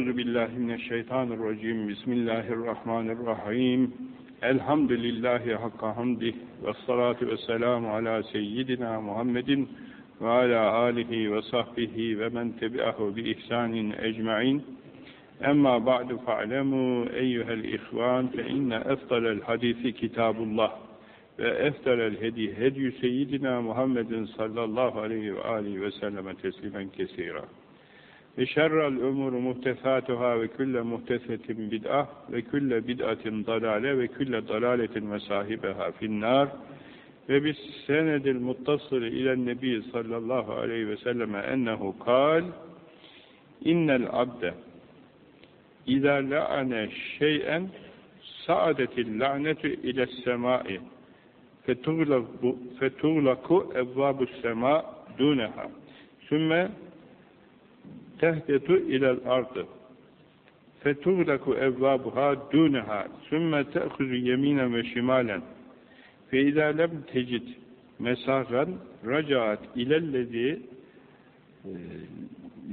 Euzu billahi mineşşeytanirracim. Bismillahirrahmanirrahim. Elhamdülillahi hakka hamdih ve salatu ve selamu ala seyyidina Muhammedin ve ala alihi ve sahbihi ve men tebi'ahu bi ihsanin ecmaîn. Emma ba'du fa'lemu eyyuhel ihvan fe inne efdalel hadisi kitabullah ve efdalel hedi hedyu seyyidina Muhammedin sallallahu aleyhi ve alihi ve selleme teslimen kesira. Ve şerrel umuru muhtesatuhâ ve külle muhtesetin bid'ah ve külle bid'atin dalale ve külle dalaletin ve sahibeha finnâr. Ve bis senedil muttasıl ilen nebi sallallahu aleyhi ve selleme ennehu kal innel abde İzâ la'ane şey'en sa'adetil la'netu iles semâi fetuğlaku evvâbus semâ dûneha. Sümme tehdetu ilel ardı. Fetuğlaku evvâbuha dûneha sümme te'huzu yeminen ve şimalen fe izâ lem tecid mesâgan racaat ilellezî e,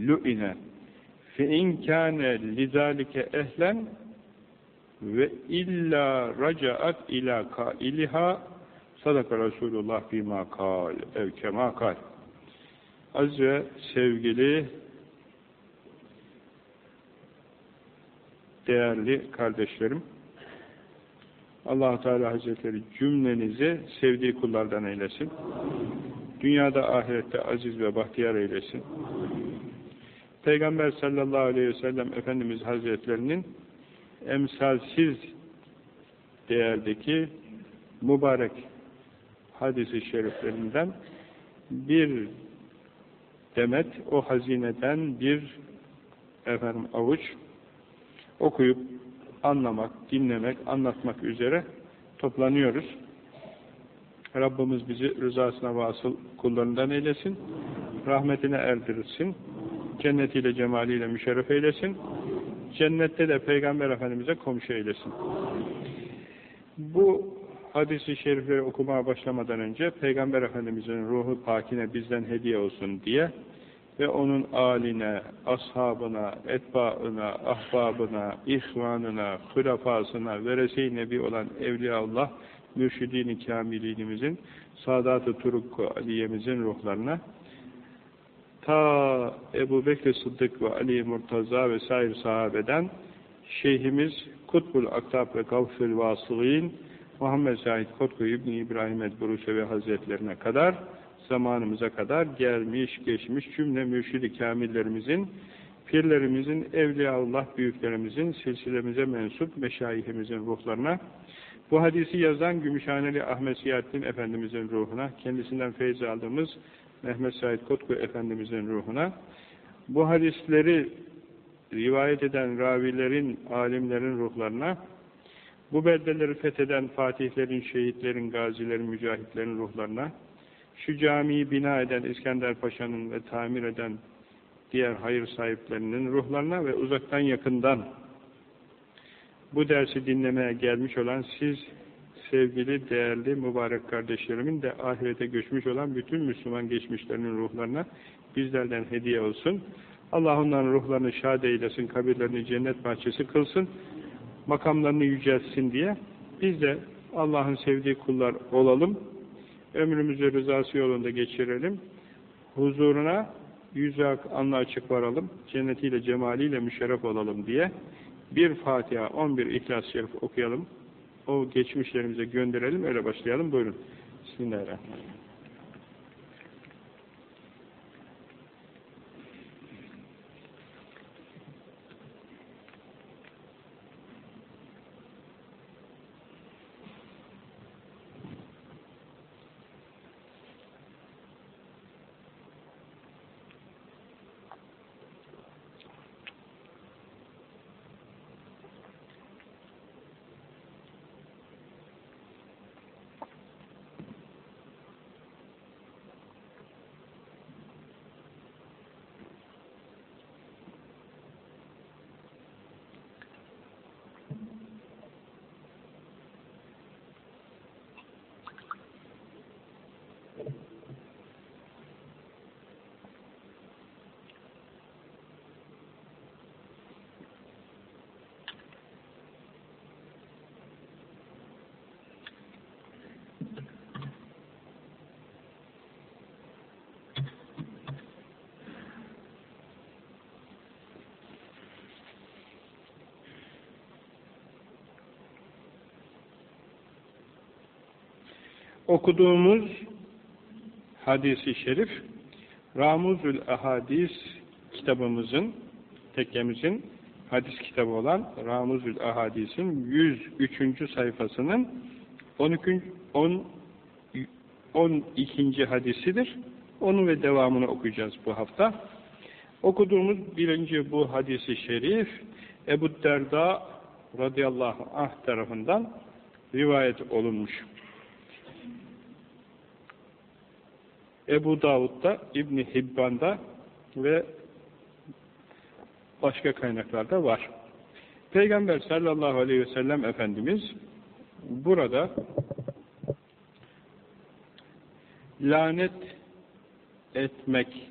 lu'ine. Fe in kâne lizâlike ehlen ve illa racaat ila kailiha sadaka Resulullah bima kal ev kema kal aziz ve sevgili değerli kardeşlerim allah Teala Hazretleri cümlenizi sevdiği kullardan eylesin. Dünyada ahirette aziz ve bahtiyar eylesin. Peygamber sallallahu aleyhi ve sellem Efendimiz Hazretlerinin emsalsiz değerdeki mübarek hadisi şeriflerinden bir demet o hazineden bir efendim avuç okuyup anlamak, dinlemek, anlatmak üzere toplanıyoruz. Rabbimiz bizi rızasına vasıl kullarından eylesin. Rahmetine erdirsin. Cennetiyle, cemaliyle müşerref eylesin. Cennette de Peygamber Efendimiz'e komşu eylesin. Bu hadisi şerifleri okumaya başlamadan önce Peygamber Efendimiz'in ruhu pakine bizden hediye olsun diye ve onun aline, ashabına, etbaına, ahbabına, ihvanına, hülafasına, verese-i nebi olan Evliyaullah, mürşidini kamilinimizin, Sadat-ı Turukku Aliye'mizin ruhlarına, ta Ebu Bekir Sıddık ve Ali Murtaza ve sair sahabeden, Şeyhimiz Kutbul Aktab ve Gavfül Vasılîn, Muhammed Said Kotku İbni İbrahim Edburusevi Hazretlerine kadar, zamanımıza kadar gelmiş, geçmiş cümle mürşidi kamillerimizin, pirlerimizin, evliyaullah büyüklerimizin, silsilemize mensup meşayihimizin ruhlarına, bu hadisi yazan Gümüşhaneli Ahmet Siyahattin Efendimizin ruhuna, kendisinden feyz aldığımız Mehmet Said Kotku Efendimizin ruhuna, bu hadisleri rivayet eden ravilerin, alimlerin ruhlarına, bu beldeleri fetheden fatihlerin, şehitlerin, gazilerin, mücahitlerin ruhlarına, şu camiyi bina eden İskender Paşa'nın ve tamir eden diğer hayır sahiplerinin ruhlarına ve uzaktan yakından bu dersi dinlemeye gelmiş olan siz sevgili, değerli, mübarek kardeşlerimin de ahirete göçmüş olan bütün Müslüman geçmişlerinin ruhlarına bizlerden hediye olsun. Allah onların ruhlarını şad eylesin, kabirlerini cennet bahçesi kılsın, makamlarını yüceltsin diye biz de Allah'ın sevdiği kullar olalım ömrümüzü rızası yolunda geçirelim. Huzuruna yüzü anla açık varalım. Cennetiyle, cemaliyle müşerref olalım diye bir Fatiha, on bir İhlas-ı Şerif okuyalım. O geçmişlerimize gönderelim. Öyle başlayalım. Buyurun. Bismillahirrahmanirrahim. okuduğumuz hadisi şerif Ramuzül Ahadis kitabımızın, tekkemizin hadis kitabı olan Ramuzül Ahadis'in 103. sayfasının 12. 10 12. hadisidir. Onu ve devamını okuyacağız bu hafta. Okuduğumuz birinci bu hadisi şerif Ebu Derda radıyallahu anh tarafından rivayet olunmuş. Ebu Davud'da, İbni Hibban'da ve başka kaynaklarda var. Peygamber sallallahu aleyhi ve sellem Efendimiz burada lanet etmek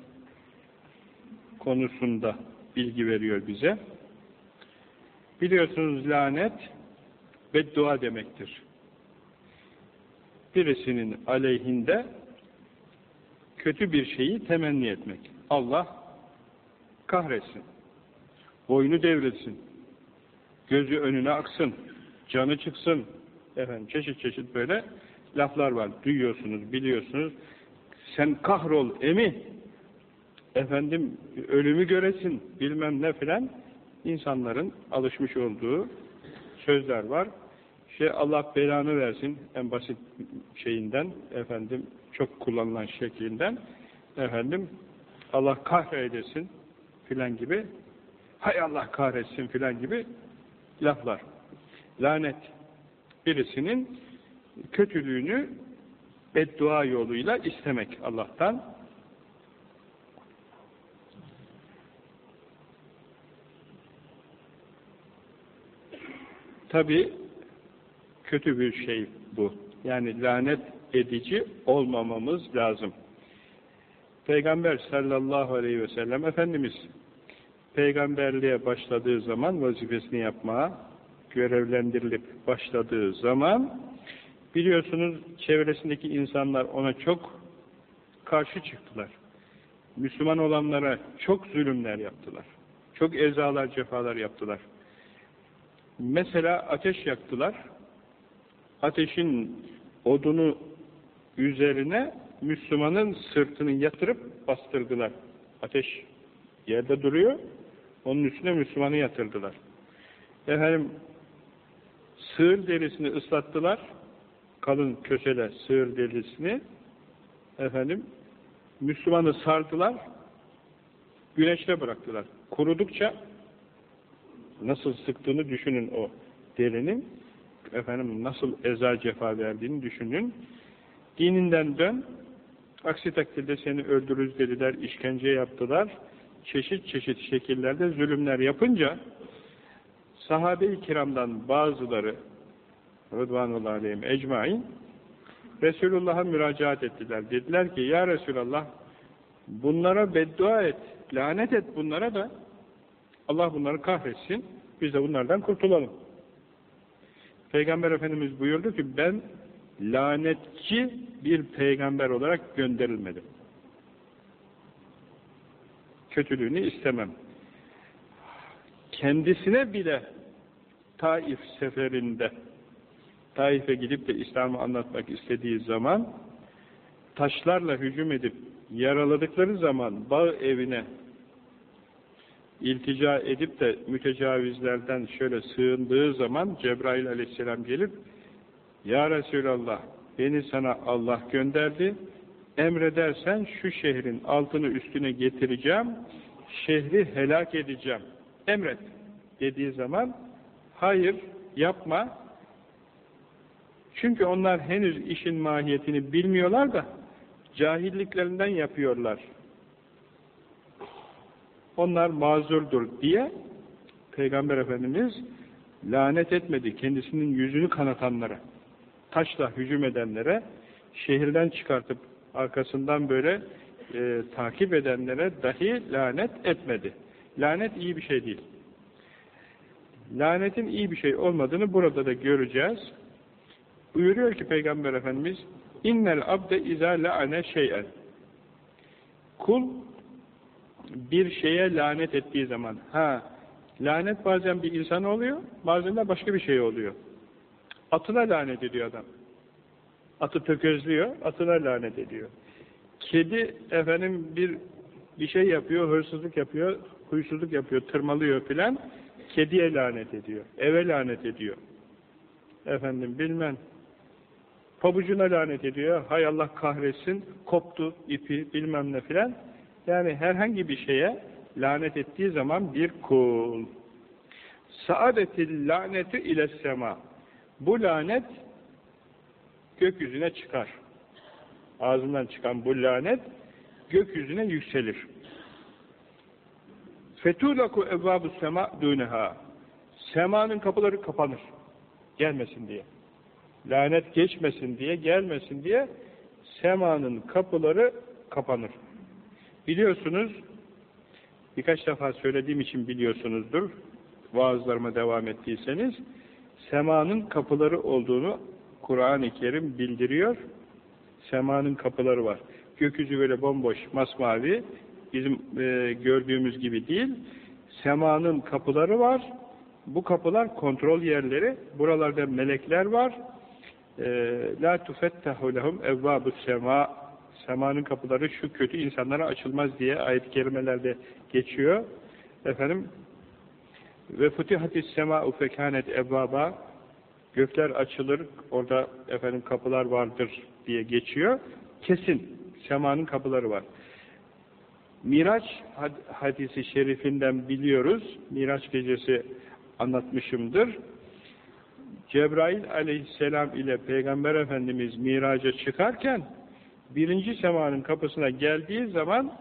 konusunda bilgi veriyor bize. Biliyorsunuz lanet beddua demektir. Birisinin aleyhinde kötü bir şeyi temenni etmek. Allah kahretsin. Boynu devrilsin. Gözü önüne aksın. Canı çıksın. Efendim çeşit çeşit böyle laflar var. Duyuyorsunuz, biliyorsunuz. Sen kahrol emi. Efendim ölümü göresin. Bilmem ne filan. insanların alışmış olduğu sözler var. Şey Allah belanı versin en basit şeyinden efendim çok kullanılan şeklinden efendim Allah kahretsin filan gibi hay Allah kahretsin filan gibi laflar. Lanet birisinin kötülüğünü beddua yoluyla istemek Allah'tan. Tabi kötü bir şey bu. Yani lanet edici olmamamız lazım. Peygamber sallallahu aleyhi ve sellem Efendimiz peygamberliğe başladığı zaman vazifesini yapmaya görevlendirilip başladığı zaman biliyorsunuz çevresindeki insanlar ona çok karşı çıktılar. Müslüman olanlara çok zulümler yaptılar. Çok ezalar, cefalar yaptılar. Mesela ateş yaktılar. Ateşin odunu üzerine Müslümanın sırtını yatırıp bastırdılar. Ateş yerde duruyor, onun üstüne Müslümanı yatırdılar. Efendim, sığır derisini ıslattılar, kalın köşele sığır derisini, efendim, Müslümanı sardılar, güneşte bıraktılar. Kurudukça, nasıl sıktığını düşünün o derinin, efendim nasıl eza cefa verdiğini düşünün. Dininden dön, aksi takdirde seni öldürürüz dediler, işkence yaptılar. Çeşit çeşit şekillerde zulümler yapınca sahabe-i kiramdan bazıları Rıdvanullah aleyhim ecmain Resulullah'a müracaat ettiler. Dediler ki ya Resulallah bunlara beddua et, lanet et bunlara da Allah bunları kahretsin, biz de bunlardan kurtulalım. Peygamber Efendimiz buyurdu ki ben lanetçi bir peygamber olarak gönderilmedim. Kötülüğünü istemem. Kendisine bile Taif seferinde Taif'e gidip de İslam'ı anlatmak istediği zaman taşlarla hücum edip yaraladıkları zaman bağ evine iltica edip de mütecavizlerden şöyle sığındığı zaman Cebrail aleyhisselam gelip Ya Resulallah beni sana Allah gönderdi. Emredersen şu şehrin altını üstüne getireceğim şehri helak edeceğim. Emret dediği zaman hayır yapma. Çünkü onlar henüz işin mahiyetini bilmiyorlar da cahilliklerinden yapıyorlar. Onlar mazurdur diye Peygamber Efendimiz lanet etmedi kendisinin yüzünü kanatanlara, taşla hücum edenlere, şehirden çıkartıp arkasından böyle e, takip edenlere dahi lanet etmedi. Lanet iyi bir şey değil. Lanetin iyi bir şey olmadığını burada da göreceğiz. Buyuruyor ki Peygamber Efendimiz innel abde izâ la'ane şey'en kul bir şeye lanet ettiği zaman ha lanet bazen bir insan oluyor bazen de başka bir şey oluyor atına lanet ediyor adam Atı tökezliyor, atına lanet ediyor. Kedi efendim bir bir şey yapıyor, hırsızlık yapıyor, huysuzluk yapıyor, tırmalıyor filan. Kediye lanet ediyor, eve lanet ediyor. Efendim bilmem. Pabucuna lanet ediyor, hay Allah kahretsin, koptu ipi bilmem ne filan. Yani herhangi bir şeye lanet ettiği zaman bir kul. Saadetil laneti ile sema. Bu lanet gökyüzüne çıkar. Ağzından çıkan bu lanet gökyüzüne yükselir. Fetulaku evvabu sema düneha. Semanın kapıları kapanır. Gelmesin diye. Lanet geçmesin diye, gelmesin diye semanın kapıları kapanır. Biliyorsunuz, birkaç defa söylediğim için biliyorsunuzdur, vaazlarıma devam ettiyseniz, semanın kapıları olduğunu Kur'an-ı Kerim bildiriyor. Semanın kapıları var. Gökyüzü böyle bomboş, masmavi, bizim e, gördüğümüz gibi değil. Semanın kapıları var. Bu kapılar kontrol yerleri. Buralarda melekler var. E, La tufettahu lehum evvabus sema semanın kapıları şu kötü insanlara açılmaz diye ayet-i kerimelerde geçiyor. Efendim ve futihatis sema'u fekanet evvaba gökler açılır, orada efendim kapılar vardır diye geçiyor. Kesin semanın kapıları var. Miraç hadisi şerifinden biliyoruz. Miraç gecesi anlatmışımdır. Cebrail aleyhisselam ile Peygamber Efendimiz miraca çıkarken birinci semanın kapısına geldiği zaman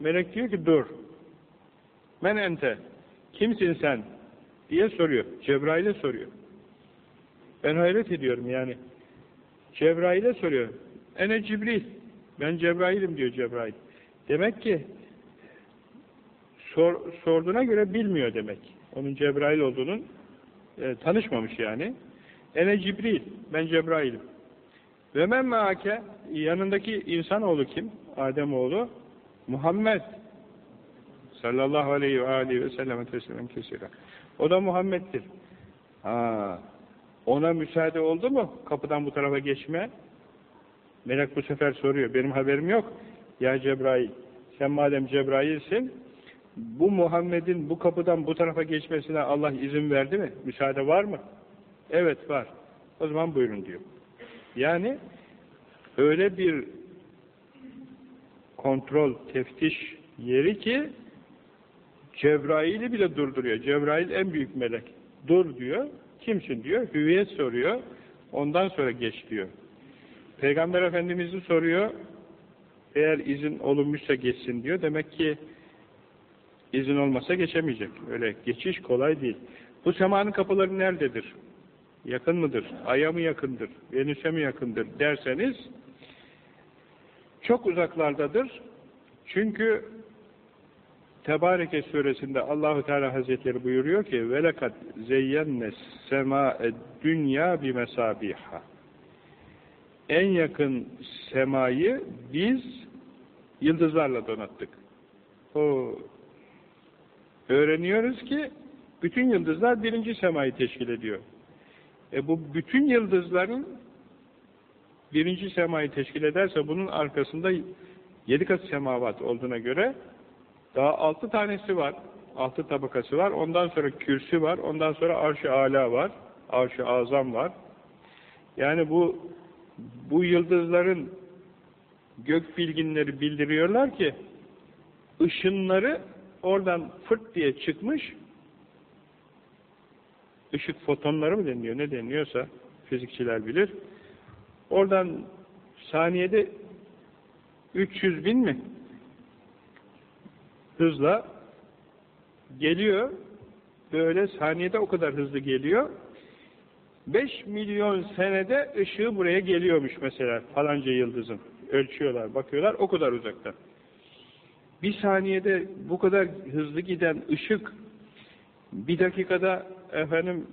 melek diyor ki dur. Men ente. Kimsin sen? Diye soruyor. Cebrail'e soruyor. Ben hayret ediyorum yani. Cebrail'e soruyor. Ene Cibril. Ben Cebrail'im diyor Cebrail. Demek ki sor, sorduğuna göre bilmiyor demek. Onun Cebrail olduğunun e, tanışmamış yani. Ene Cibril. Ben Cebrail'im. Ve men meake yanındaki insanoğlu kim? Ademoğlu. Muhammed sallallahu aleyhi ve aleyhi ve sellem teslimen kesira. O da Muhammed'dir. Ha, ona müsaade oldu mu kapıdan bu tarafa geçme? Melek bu sefer soruyor. Benim haberim yok. Ya Cebrail, sen madem Cebrail'sin, bu Muhammed'in bu kapıdan bu tarafa geçmesine Allah izin verdi mi? Müsaade var mı? Evet var. O zaman buyurun diyor. Yani öyle bir kontrol, teftiş yeri ki Cebrail'i bile durduruyor. Cebrail en büyük melek. Dur diyor. Kimsin diyor. Hüviyet soruyor. Ondan sonra geç diyor. Peygamber Efendimiz'i soruyor. Eğer izin olunmuşsa geçsin diyor. Demek ki izin olmasa geçemeyecek. Öyle geçiş kolay değil. Bu semanın kapıları nerededir? Yakın mıdır? Ay'a mı yakındır? Venüs'e mi yakındır derseniz çok uzaklardadır. Çünkü Tebareke suresinde Allahu Teala Hazretleri buyuruyor ki velekat zeyyenne sema'e dünya bi mesabiha en yakın semayı biz yıldızlarla donattık. O öğreniyoruz ki bütün yıldızlar birinci semayı teşkil ediyor. E bu bütün yıldızların birinci semayı teşkil ederse bunun arkasında yedi kat semavat olduğuna göre daha altı tanesi var. Altı tabakası var. Ondan sonra kürsü var. Ondan sonra arş-ı ala var. Arş-ı azam var. Yani bu bu yıldızların gök bilginleri bildiriyorlar ki ışınları oradan fırt diye çıkmış ışık fotonları mı deniliyor ne deniliyorsa fizikçiler bilir. Oradan saniyede 300 bin mi hızla geliyor. Böyle saniyede o kadar hızlı geliyor. 5 milyon senede ışığı buraya geliyormuş mesela falanca yıldızın. Ölçüyorlar, bakıyorlar o kadar uzakta. Bir saniyede bu kadar hızlı giden ışık bir dakikada efendim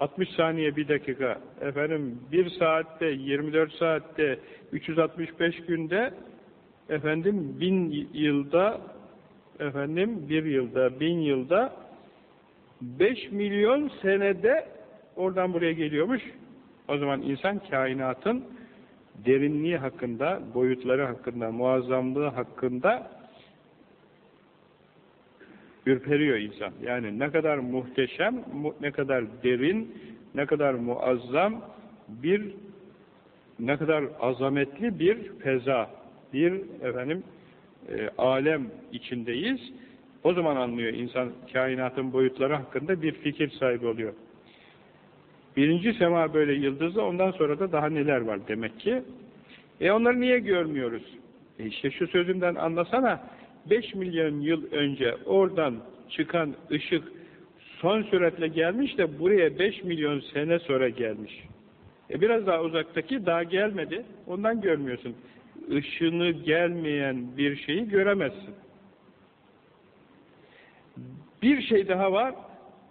60 saniye bir dakika efendim bir saatte 24 saatte 365 günde efendim bin yılda efendim bir yılda bin yılda 5 milyon senede oradan buraya geliyormuş O zaman insan kainatın derinliği hakkında, boyutları hakkında, muazzamlığı hakkında ürperiyor insan. Yani ne kadar muhteşem, ne kadar derin, ne kadar muazzam bir, ne kadar azametli bir feza, bir efendim e, alem içindeyiz. O zaman anlıyor insan kainatın boyutları hakkında bir fikir sahibi oluyor. Birinci sema böyle yıldızlı, ondan sonra da daha neler var demek ki. E onları niye görmüyoruz? E işte şu sözümden anlasana, 5 milyon yıl önce oradan çıkan ışık son süratle gelmiş de buraya 5 milyon sene sonra gelmiş. E biraz daha uzaktaki daha gelmedi, ondan görmüyorsun. Işını gelmeyen bir şeyi göremezsin. Bir şey daha var,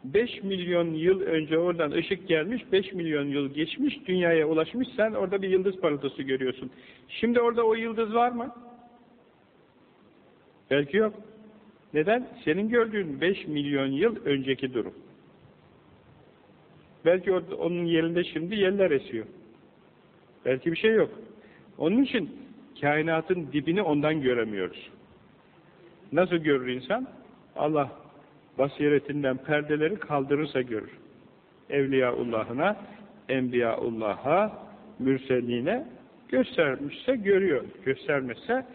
5 milyon yıl önce oradan ışık gelmiş, 5 milyon yıl geçmiş, dünyaya ulaşmış, sen orada bir yıldız parıltısı görüyorsun. Şimdi orada o yıldız var mı? Belki yok. Neden? Senin gördüğün 5 milyon yıl önceki durum. Belki onun yerinde şimdi yeller esiyor. Belki bir şey yok. Onun için kainatın dibini ondan göremiyoruz. Nasıl görür insan? Allah basiretinden perdeleri kaldırırsa görür. Evliyaullah'ına, Enbiyaullah'a, Mürseline göstermişse görüyor. Göstermezse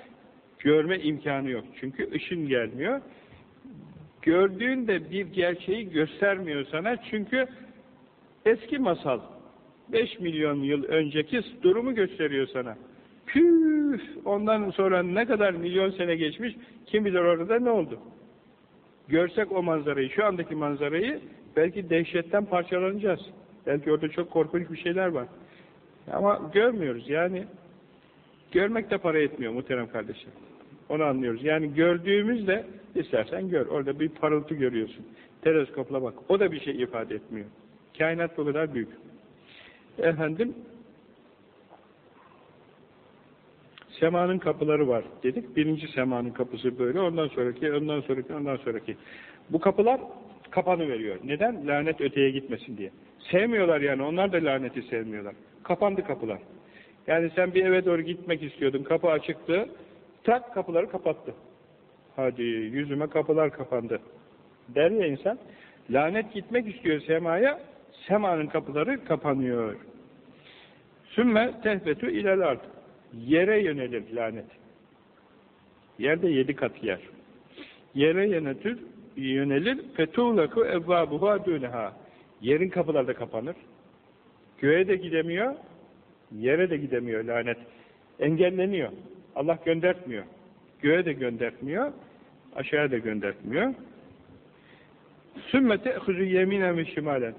görme imkanı yok. Çünkü ışın gelmiyor. Gördüğünde bir gerçeği göstermiyor sana. Çünkü eski masal 5 milyon yıl önceki durumu gösteriyor sana. Püf! Ondan sonra ne kadar milyon sene geçmiş kim bilir orada ne oldu? Görsek o manzarayı, şu andaki manzarayı belki dehşetten parçalanacağız. Belki orada çok korkunç bir şeyler var. Ama görmüyoruz yani. Görmek de para etmiyor muhterem kardeşim. Onu anlıyoruz. Yani gördüğümüzde istersen gör. Orada bir parıltı görüyorsun. Teleskopla bak. O da bir şey ifade etmiyor. Kainat bu kadar büyük. Efendim semanın kapıları var dedik. Birinci semanın kapısı böyle. Ondan sonraki, ondan sonraki, ondan sonraki. Bu kapılar kapanı veriyor. Neden? Lanet öteye gitmesin diye. Sevmiyorlar yani. Onlar da laneti sevmiyorlar. Kapandı kapılar. Yani sen bir eve doğru gitmek istiyordun. Kapı açıktı. Tak kapıları kapattı. Hadi yüzüme kapılar kapandı. Der ya insan. Lanet gitmek istiyor semaya. Semanın kapıları kapanıyor. Sümme tehbetu ilel. Yere yönelir lanet. Yerde yedi kat yer. Yere yönetir, yönelir. Fetuğlaku evvabuha dûneha. Yerin kapıları da kapanır. Göğe de gidemiyor, yere de gidemiyor lanet. Engelleniyor. Allah göndertmiyor. Göğe de göndertmiyor, aşağıya da göndertmiyor. Sümmete huzu yeminen ve şimalen.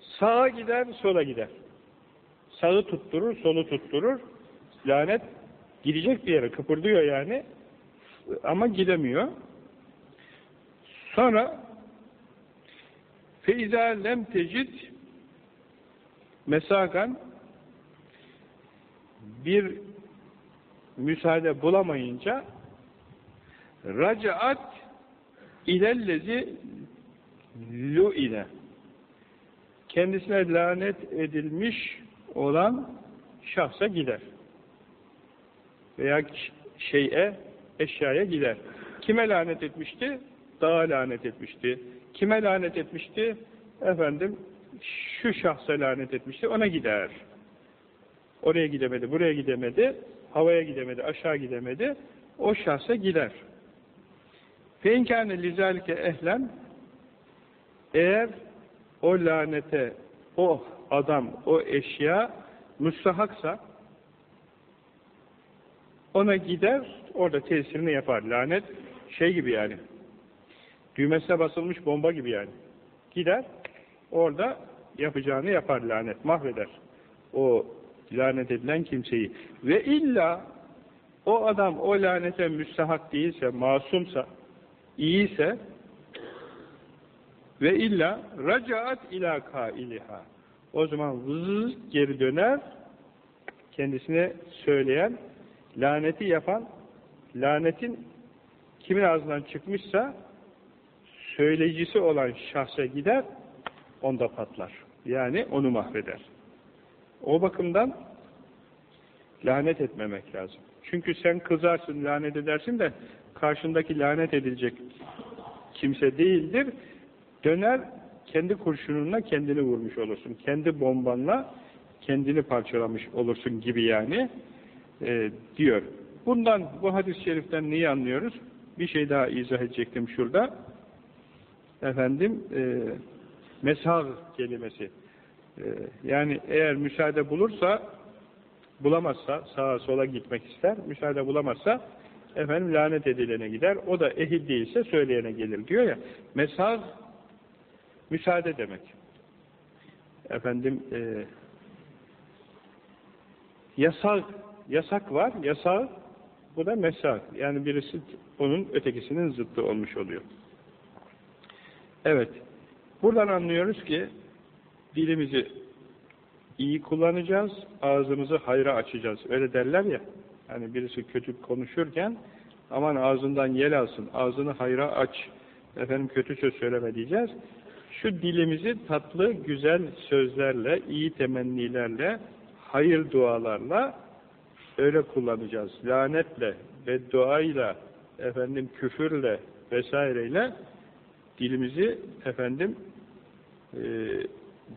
Sağa gider, sola gider. Sağı tutturur, solu tutturur. Lanet gidecek bir yere, kıpırdıyor yani. Ama gidemiyor. Sonra feiza lem tecid mesagan bir müsaade bulamayınca racaat ilellezi lu'ine kendisine lanet edilmiş olan şahsa gider. Veya şeye, eşyaya gider. Kime lanet etmişti? Dağa lanet etmişti. Kime lanet etmişti? Efendim, şu şahsa lanet etmişti, ona gider. Oraya gidemedi, buraya gidemedi, havaya gidemedi, aşağı gidemedi, o şahsa gider. Feinkâne lizâlike ehlen, eğer o lanete, o adam, o eşya müstahaksa, ona gider, orada tesirini yapar. Lanet şey gibi yani, düğmesine basılmış bomba gibi yani. Gider, orada yapacağını yapar lanet, mahveder. O lanet edilen kimseyi. Ve illa o adam o lanete müstahak değilse, masumsa, iyiyse ve illa racaat ila kailiha. O zaman vız geri döner, kendisine söyleyen, laneti yapan, lanetin kimin ağzından çıkmışsa söyleyicisi olan şahsa gider, onda patlar. Yani onu mahveder. O bakımdan lanet etmemek lazım. Çünkü sen kızarsın, lanet edersin de karşındaki lanet edilecek kimse değildir. Döner kendi kurşununla kendini vurmuş olursun. Kendi bombanla kendini parçalamış olursun gibi yani e, diyor. Bundan, bu hadis-i şeriften neyi anlıyoruz? Bir şey daha izah edecektim şurada. Efendim, e, meshag kelimesi. E, yani eğer müsaade bulursa, bulamazsa, sağa sola gitmek ister, müsaade bulamazsa, efendim lanet edilene gider, o da ehil değilse söyleyene gelir diyor ya. Meshag, müsaade demek. Efendim, e, yasak, yasak var, yasak, bu da mesak. Yani birisi onun ötekisinin zıttı olmuş oluyor. Evet, buradan anlıyoruz ki dilimizi iyi kullanacağız, ağzımızı hayra açacağız. Öyle derler ya, hani birisi kötü konuşurken aman ağzından yel alsın, ağzını hayra aç, efendim kötü söz söyleme diyeceğiz. Şu dilimizi tatlı, güzel sözlerle, iyi temennilerle, hayır dualarla öyle kullanacağız. Lanetle, bedduayla, efendim küfürle vesaireyle dilimizi efendim e,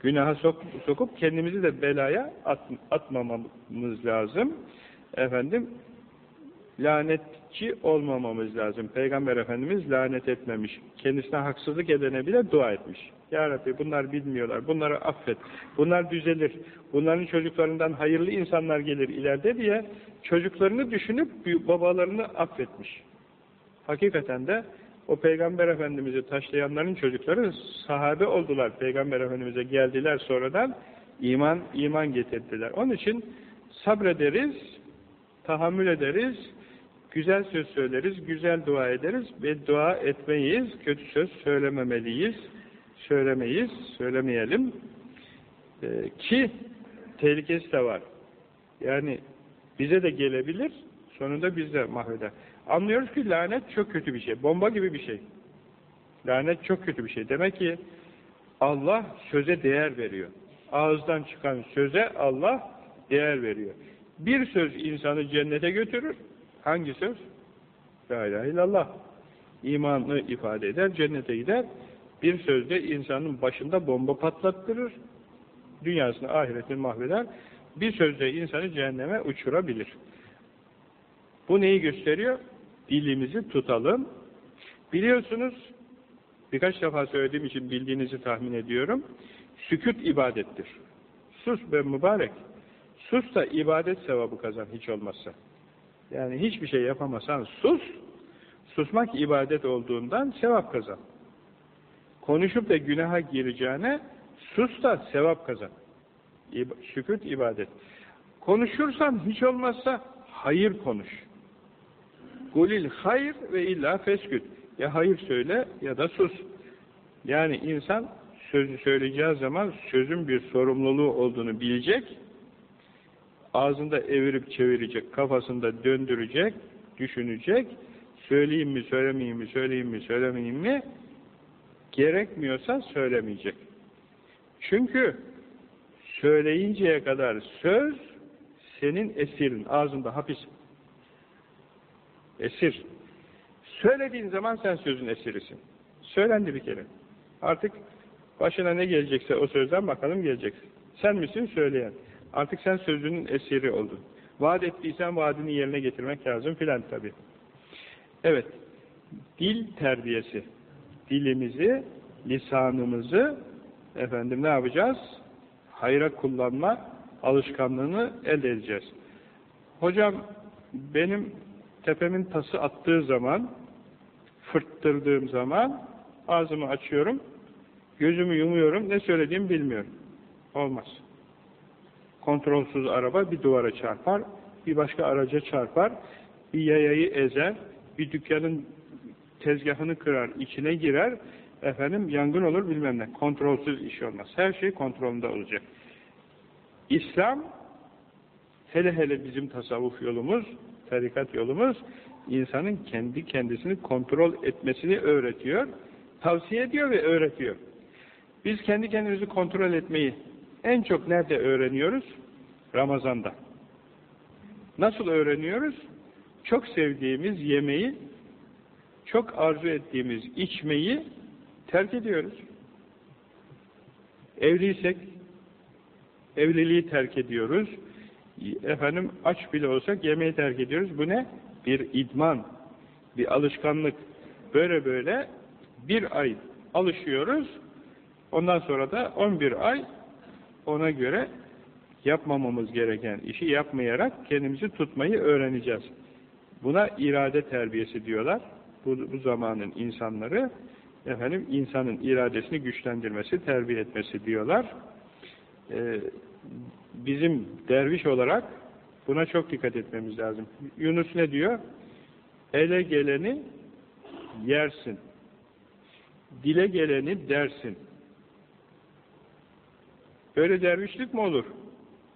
günaha sok, sokup kendimizi de belaya at, atmamamız lazım. Efendim lanetçi olmamamız lazım. Peygamber Efendimiz lanet etmemiş. Kendisine haksızlık edene bile dua etmiş. Ya Rabbi bunlar bilmiyorlar, bunları affet, bunlar düzelir, bunların çocuklarından hayırlı insanlar gelir ileride diye çocuklarını düşünüp babalarını affetmiş. Hakikaten de o Peygamber Efendimiz'i taşlayanların çocukları sahabe oldular. Peygamber Efendimiz'e geldiler sonradan iman iman getirdiler. Onun için sabrederiz, tahammül ederiz, güzel söz söyleriz, güzel dua ederiz ve dua etmeyiz, kötü söz söylememeliyiz, söylemeyiz, söylemeyelim. Ee, ki tehlikesi de var. Yani bize de gelebilir, sonunda biz de mahveder. Anlıyoruz ki lanet çok kötü bir şey. Bomba gibi bir şey. Lanet çok kötü bir şey. Demek ki Allah söze değer veriyor. Ağızdan çıkan söze Allah değer veriyor. Bir söz insanı cennete götürür. Hangi söz? La ilahe illallah. İmanını ifade eder, cennete gider. Bir sözde insanın başında bomba patlattırır. Dünyasını, ahiretini mahveder. Bir sözde insanı cehenneme uçurabilir. Bu neyi gösteriyor? Dilimizi tutalım. Biliyorsunuz, birkaç defa söylediğim için bildiğinizi tahmin ediyorum. Sükut ibadettir. Sus be mübarek. Sus da ibadet sevabı kazan hiç olmazsa. Yani hiçbir şey yapamasan sus. Susmak ibadet olduğundan sevap kazan. Konuşup da günaha gireceğine sus da sevap kazan. Sükut ibadet. Konuşursan hiç olmazsa hayır konuş. Gulil hayır ve illa fesküt. Ya hayır söyle ya da sus. Yani insan sözü söyleyeceği zaman sözün bir sorumluluğu olduğunu bilecek, ağzında evirip çevirecek, kafasında döndürecek, düşünecek, söyleyeyim mi, söylemeyeyim mi, söyleyeyim mi, söylemeyeyim mi, gerekmiyorsa söylemeyecek. Çünkü söyleyinceye kadar söz senin esirin, ağzında hapis. Esir. Söylediğin zaman sen sözün esirisin. Söylendi bir kere. Artık başına ne gelecekse o sözden bakalım gelecek. Sen misin söyleyen? Artık sen sözünün esiri oldun. Vaat ettiysen vaadini yerine getirmek lazım filan tabi. Evet. Dil terbiyesi. Dilimizi, lisanımızı efendim ne yapacağız? Hayra kullanma alışkanlığını elde edeceğiz. Hocam benim tepemin tası attığı zaman fırttırdığım zaman ağzımı açıyorum gözümü yumuyorum ne söylediğimi bilmiyorum. Olmaz. Kontrolsüz araba bir duvara çarpar, bir başka araca çarpar, bir yayayı ezer, bir dükkanın tezgahını kırar, içine girer, efendim yangın olur bilmem ne. Kontrolsüz iş olmaz. Her şey kontrolünde olacak. İslam, hele hele bizim tasavvuf yolumuz, tarikat yolumuz, insanın kendi kendisini kontrol etmesini öğretiyor, tavsiye ediyor ve öğretiyor. Biz kendi kendimizi kontrol etmeyi en çok nerede öğreniyoruz? Ramazan'da. Nasıl öğreniyoruz? Çok sevdiğimiz yemeği, çok arzu ettiğimiz içmeyi terk ediyoruz. Evliysek, evliliği terk ediyoruz. Efendim aç bile olsak yemeği terk ediyoruz. Bu ne? Bir idman, bir alışkanlık. Böyle böyle bir ay alışıyoruz. Ondan sonra da 11 ay ona göre yapmamamız gereken işi yapmayarak kendimizi tutmayı öğreneceğiz. Buna irade terbiyesi diyorlar. Bu, bu zamanın insanları efendim insanın iradesini güçlendirmesi, terbiye etmesi diyorlar. Ee, bizim derviş olarak buna çok dikkat etmemiz lazım. Yunus ne diyor? Ele geleni yersin. Dile geleni dersin. Böyle dervişlik mi olur?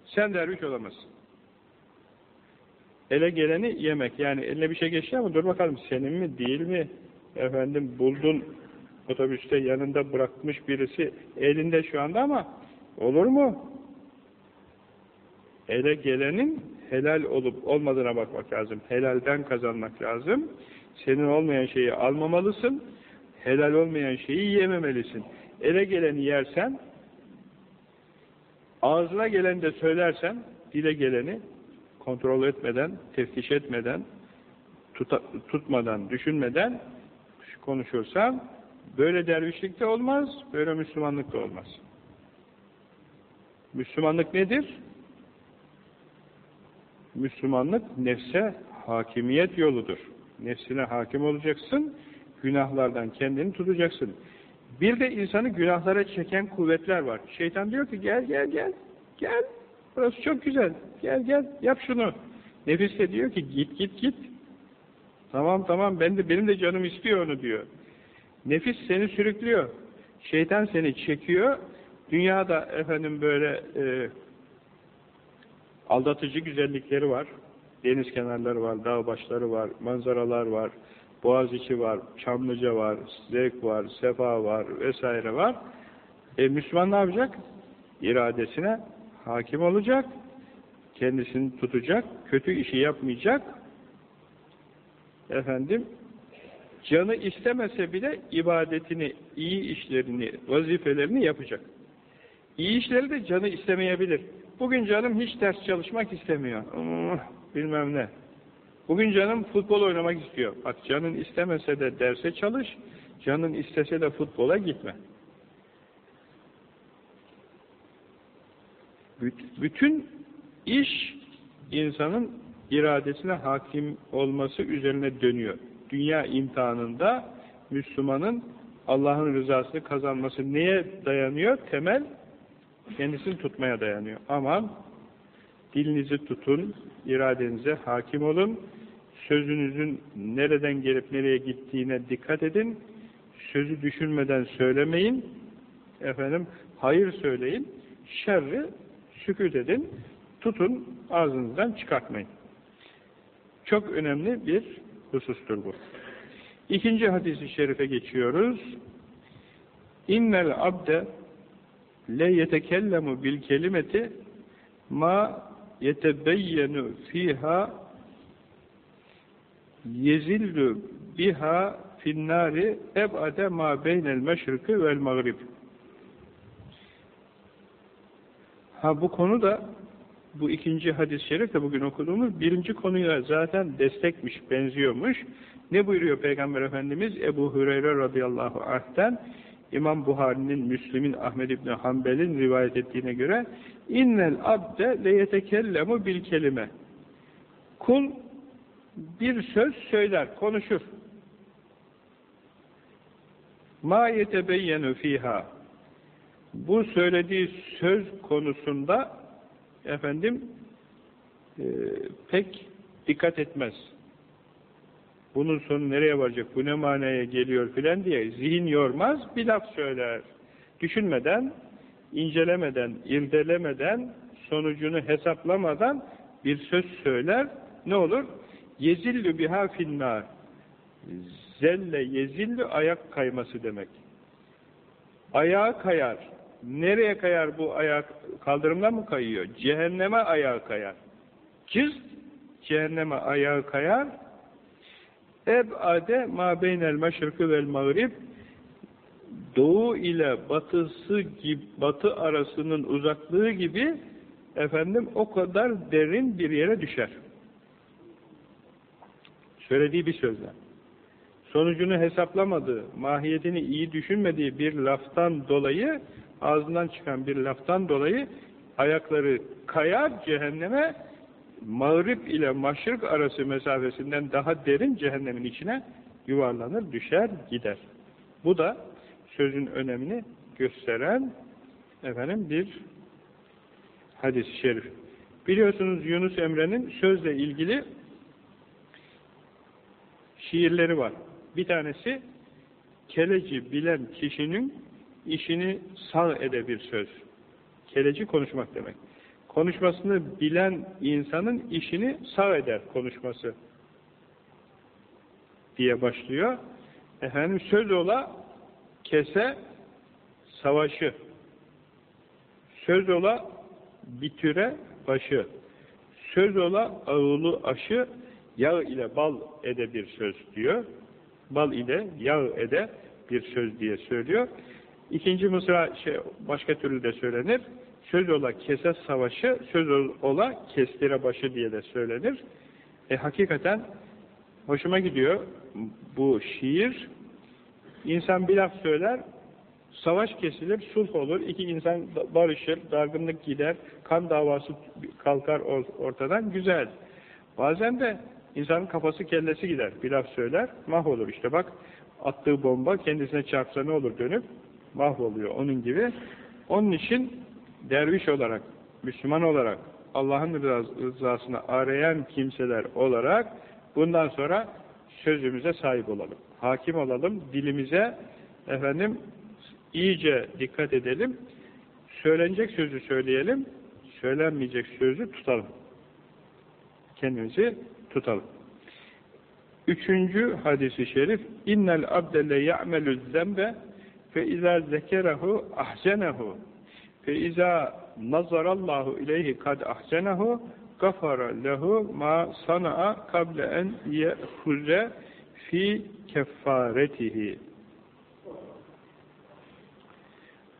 Sen derviş olamazsın. Ele geleni yemek. Yani eline bir şey geçti ama dur bakalım senin mi değil mi? Efendim buldun otobüste yanında bırakmış birisi elinde şu anda ama olur mu? Ele gelenin helal olup olmadığına bakmak lazım. Helalden kazanmak lazım. Senin olmayan şeyi almamalısın. Helal olmayan şeyi yememelisin. Ele geleni yersen ağzına geleni de söylersen dile geleni kontrol etmeden, teftiş etmeden, tuta, tutmadan, düşünmeden konuşursan böyle dervişlik de olmaz, böyle Müslümanlık da olmaz. Müslümanlık nedir? Müslümanlık nefse hakimiyet yoludur. Nefsine hakim olacaksın, günahlardan kendini tutacaksın. Bir de insanı günahlara çeken kuvvetler var. Şeytan diyor ki gel gel gel, gel, burası çok güzel, gel gel, yap şunu. Nefis de diyor ki git git git. Tamam tamam ben de benim de canım istiyor onu diyor. Nefis seni sürüklüyor. Şeytan seni çekiyor. Dünyada efendim böyle e, aldatıcı güzellikleri var. Deniz kenarları var, dağ başları var, manzaralar var, Boğaziçi var, Çamlıca var, zevk var, sefa var vesaire var. E Müslüman ne yapacak? İradesine hakim olacak, kendisini tutacak, kötü işi yapmayacak. Efendim, canı istemese bile ibadetini, iyi işlerini, vazifelerini yapacak. İyi işleri de canı istemeyebilir. Bugün canım hiç ders çalışmak istemiyor. Hmm, bilmem ne. Bugün canım futbol oynamak istiyor. Bak canın istemese de derse çalış, canın istese de futbola gitme. Bütün iş insanın iradesine hakim olması üzerine dönüyor. Dünya imtihanında Müslümanın Allah'ın rızasını kazanması neye dayanıyor? Temel kendisini tutmaya dayanıyor. Aman dilinizi tutun, iradenize hakim olun, sözünüzün nereden gelip nereye gittiğine dikkat edin, sözü düşünmeden söylemeyin, efendim hayır söyleyin, şerri sükut edin, tutun, ağzınızdan çıkartmayın. Çok önemli bir husustur bu. İkinci hadisi şerife geçiyoruz. İnnel abde le yetekellemu bil kelimeti ma yetebeyyenu fiha yezillu biha finnari ebade ma beynel meşriki vel mağrib ha bu konu da bu ikinci hadis-i şerif de bugün okuduğumuz birinci konuya zaten destekmiş, benziyormuş. Ne buyuruyor Peygamber Efendimiz? Ebu Hureyre radıyallahu anh'ten İmam Buhari'nin, Müslim'in, Ahmed İbni Hanbel'in rivayet ettiğine göre innel abde leyetekellemu bil kelime kul bir söz söyler, konuşur. Ma yetebeyyenu fiha bu söylediği söz konusunda efendim e, pek dikkat etmez bunun sonu nereye varacak, bu ne manaya geliyor filan diye zihin yormaz, bir laf söyler. Düşünmeden, incelemeden, irdelemeden, sonucunu hesaplamadan bir söz söyler. Ne olur? Yezillü biha finnâr. Zelle yezillü ayak kayması demek. Ayağa kayar. Nereye kayar bu ayak? Kaldırımdan mı kayıyor? Cehenneme ayağı kayar. Cız, cehenneme ayağı kayar. Eb'ade ma beynel meşrikü vel mağrib doğu ile batısı gibi, batı arasının uzaklığı gibi efendim o kadar derin bir yere düşer. Söylediği bir sözle. Sonucunu hesaplamadığı, mahiyetini iyi düşünmediği bir laftan dolayı, ağzından çıkan bir laftan dolayı ayakları kayar cehenneme, mağrip ile maşrık arası mesafesinden daha derin cehennemin içine yuvarlanır, düşer, gider. Bu da sözün önemini gösteren efendim bir hadis-i şerif. Biliyorsunuz Yunus Emre'nin sözle ilgili şiirleri var. Bir tanesi keleci bilen kişinin işini sağ ede bir söz. Keleci konuşmak demek. Konuşmasını bilen insanın işini sağ eder konuşması diye başlıyor. Efendim söz ola kese savaşı. Söz ola bitüre başı. Söz ola ağılı aşı yağ ile bal ede bir söz diyor. Bal ile yağ ede bir söz diye söylüyor. İkinci mısra şey, başka türlü de söylenir. Söz ola kese savaşı, söz ola kestire başı diye de söylenir. E hakikaten hoşuma gidiyor bu şiir. İnsan bir laf söyler, savaş kesilir, sulh olur, iki insan barışır, dargınlık gider, kan davası kalkar ortadan, güzel. Bazen de insanın kafası kellesi gider, bir laf söyler, mahvolur işte bak, attığı bomba kendisine çarpsa ne olur dönüp, mahvoluyor onun gibi. Onun için derviş olarak, Müslüman olarak, Allah'ın rızasını arayan kimseler olarak bundan sonra sözümüze sahip olalım. Hakim olalım, dilimize efendim iyice dikkat edelim. Söylenecek sözü söyleyelim, söylenmeyecek sözü tutalım. Kendimizi tutalım. Üçüncü hadisi şerif innel abdelle ya'melü zembe fe izâ zekerehu ahsenehu fe izâ nazarallahu ileyhi kad ahsenehu gafara lehu ma sana'a kable en ye'huze fi kefaretihi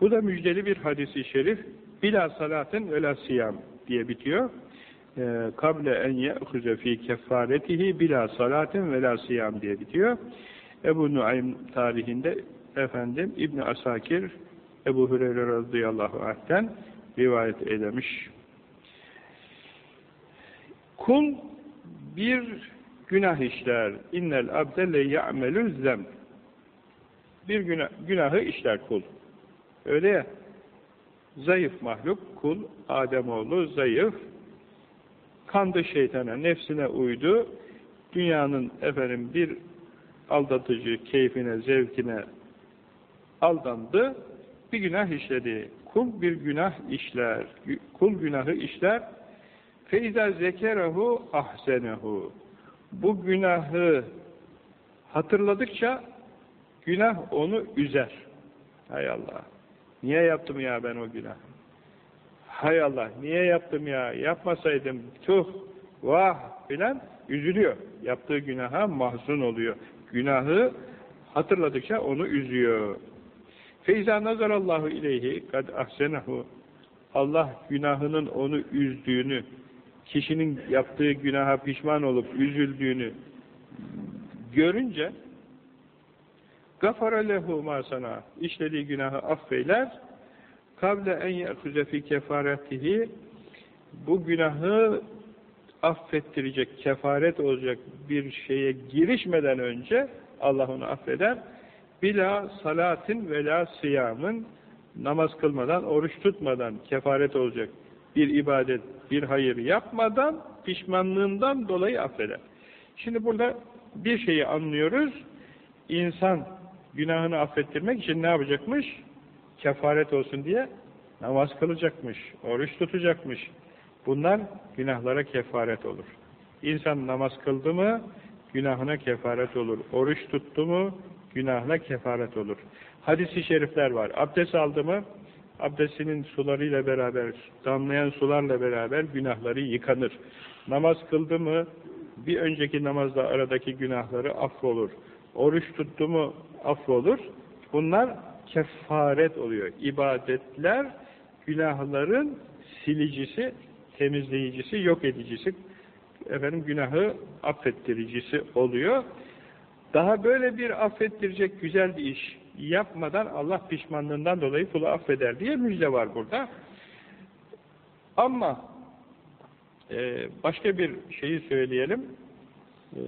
bu da müjdeli bir hadisi şerif. Bila salatin ve la siyam diye bitiyor. Ee, kable en ye'huze fi kefaretihi bila salatin ve la siyam diye bitiyor. Ebu Nuaym tarihinde efendim İbn Asakir Ebu Hureyre radıyallahu anh'ten rivayet eylemiş. Kul bir günah işler. İnnel abde le ya'melü zem. Bir günah, günahı işler kul. Öyle ya, zayıf mahluk, kul, Ademoğlu zayıf, kandı şeytana, nefsine uydu, dünyanın efendim bir aldatıcı keyfine, zevkine aldandı, bir günah işledi. Kul bir günah işler, kul günahı işler, feiza zekerehu ahsenehu. Bu günahı hatırladıkça günah onu üzer. Hay Allah. Niye yaptım ya ben o günah? Hay Allah, niye yaptım ya? Yapmasaydım, tuh, vah filan üzülüyor. Yaptığı günaha mahzun oluyor. Günahı hatırladıkça onu üzüyor. Feyza nazarallahu ileyhi kad ahsenehu Allah günahının onu üzdüğünü, kişinin yaptığı günaha pişman olup üzüldüğünü görünce Gafara lehu ma sana. İşlediği günahı affeyler. Kable en ye'kuze fi kefaretihi bu günahı affettirecek, kefaret olacak bir şeye girişmeden önce Allah onu affeder. Bila salatin ve la siyamın namaz kılmadan, oruç tutmadan kefaret olacak bir ibadet, bir hayır yapmadan pişmanlığından dolayı affeder. Şimdi burada bir şeyi anlıyoruz. İnsan günahını affettirmek için ne yapacakmış? Kefaret olsun diye namaz kılacakmış, oruç tutacakmış. Bunlar günahlara kefaret olur. İnsan namaz kıldı mı günahına kefaret olur. Oruç tuttu mu günahına kefaret olur. Hadis-i şerifler var. Abdest aldı mı abdestinin sularıyla beraber, damlayan sularla beraber günahları yıkanır. Namaz kıldı mı, bir önceki namazda aradaki günahları affolur. Oruç tuttu mu affolur. Bunlar kefaret oluyor. İbadetler günahların silicisi, temizleyicisi, yok edicisi, efendim günahı affettiricisi oluyor. Daha böyle bir affettirecek güzel bir iş yapmadan Allah pişmanlığından dolayı kulu affeder diye müjde var burada. Ama e, başka bir şeyi söyleyelim. E,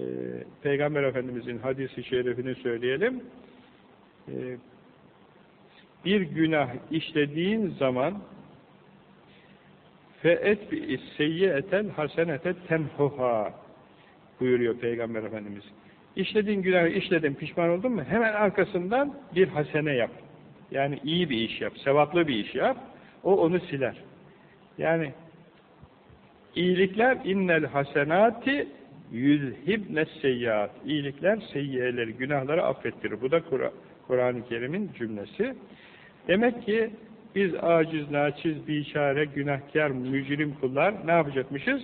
Peygamber Efendimizin hadisi şerifini söyleyelim. E, bir günah işlediğin zaman fe'et bi seyyiyeten hasenete temhuha buyuruyor Peygamber Efendimiz. İşlediğin günahı işledin, pişman oldun mu? Hemen arkasından bir hasene yap. Yani iyi bir iş yap, sevaplı bir iş yap. O onu siler. Yani iyilikler innel hasenati yüzhibne seyyat. İyilikler seyyiyeleri, günahları affettirir. Bu da Kur'an-ı Kur Kerim'in cümlesi. Demek ki biz aciz, naçiz, biçare, günahkar, mücrim kullar ne yapacakmışız?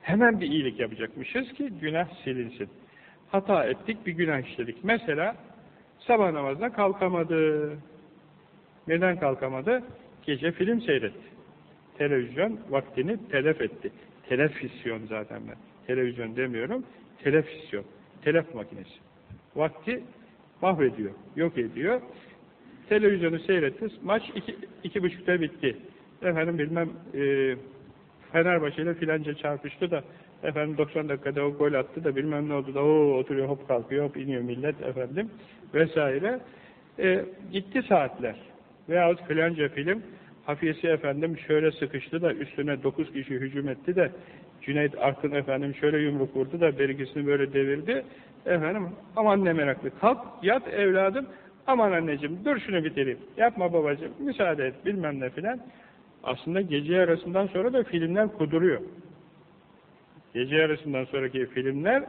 Hemen bir iyilik yapacakmışız ki günah silinsin. Hata ettik, bir günah işledik. Mesela sabah namazına kalkamadı. Neden kalkamadı? Gece film seyretti. Televizyon vaktini telef etti. Telefisyon zaten ben. Televizyon demiyorum. Telefisyon. Telef makinesi. Vakti mahvediyor, yok ediyor. Televizyonu seyretti. Maç iki, iki buçukta bitti. Efendim bilmem e, Fenerbahçe ile filanca çarpıştı da efendim 90 dakikada o gol attı da bilmem ne oldu da o oturuyor hop kalkıyor hop iniyor millet efendim vesaire. E, gitti saatler. Veyahut filanca film hafiyesi efendim şöyle sıkıştı da üstüne 9 kişi hücum etti de Cüneyt Arkın efendim şöyle yumruk vurdu da berikisini böyle devirdi. Efendim aman ne meraklı. Kalk yat evladım Aman anneciğim dur şunu bitireyim. Yapma babacığım müsaade et bilmem ne filan. Aslında gece yarısından sonra da filmler kuduruyor. Gece yarısından sonraki filmler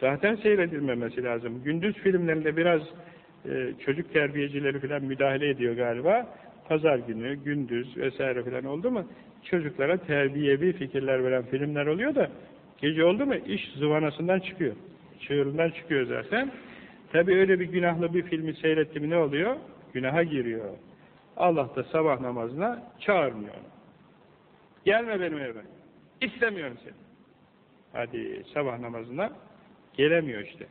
zaten seyredilmemesi lazım. Gündüz filmlerinde biraz e, çocuk terbiyecileri filan müdahale ediyor galiba. Pazar günü, gündüz vesaire filan oldu mu çocuklara terbiyevi fikirler veren filmler oluyor da gece oldu mu iş zıvanasından çıkıyor. Çığırından çıkıyor zaten. Tabi öyle bir günahlı bir filmi seyretti mi ne oluyor? Günaha giriyor. Allah da sabah namazına çağırmıyor Gelme benim eve. İstemiyorum seni. Hadi sabah namazına gelemiyor işte.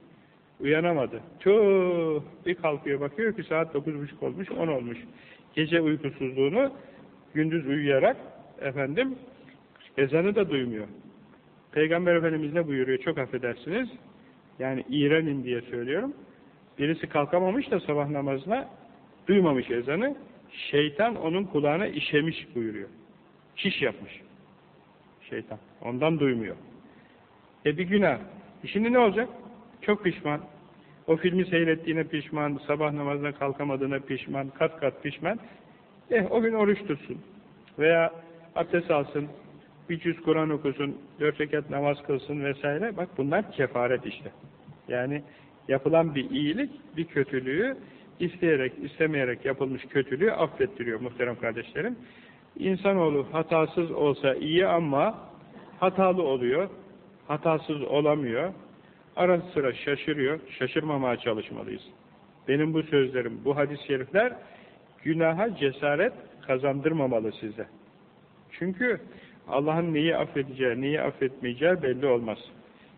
Uyanamadı. Tuh! Bir kalkıyor bakıyor ki saat dokuz buçuk olmuş, on olmuş. Gece uykusuzluğunu gündüz uyuyarak efendim ezanı da duymuyor. Peygamber Efendimiz ne buyuruyor? Çok affedersiniz. Yani iğrenin diye söylüyorum. Birisi kalkamamış da sabah namazına duymamış ezanı. Şeytan onun kulağına işemiş buyuruyor. Çiş yapmış. Şeytan. Ondan duymuyor. E bir günah. E şimdi ne olacak? Çok pişman. O filmi seyrettiğine pişman, sabah namazına kalkamadığına pişman, kat kat pişman. Eh o gün oruç tutsun. Veya abdest alsın, bir cüz Kur'an okusun, dört rekat namaz kılsın vesaire. Bak bunlar kefaret işte. Yani yapılan bir iyilik, bir kötülüğü isteyerek, istemeyerek yapılmış kötülüğü affettiriyor muhterem kardeşlerim. İnsanoğlu hatasız olsa iyi ama hatalı oluyor, hatasız olamıyor. Ara sıra şaşırıyor, şaşırmamaya çalışmalıyız. Benim bu sözlerim, bu hadis-i şerifler günaha cesaret kazandırmamalı size. Çünkü Allah'ın neyi affedeceği, neyi affetmeyeceği belli olmaz.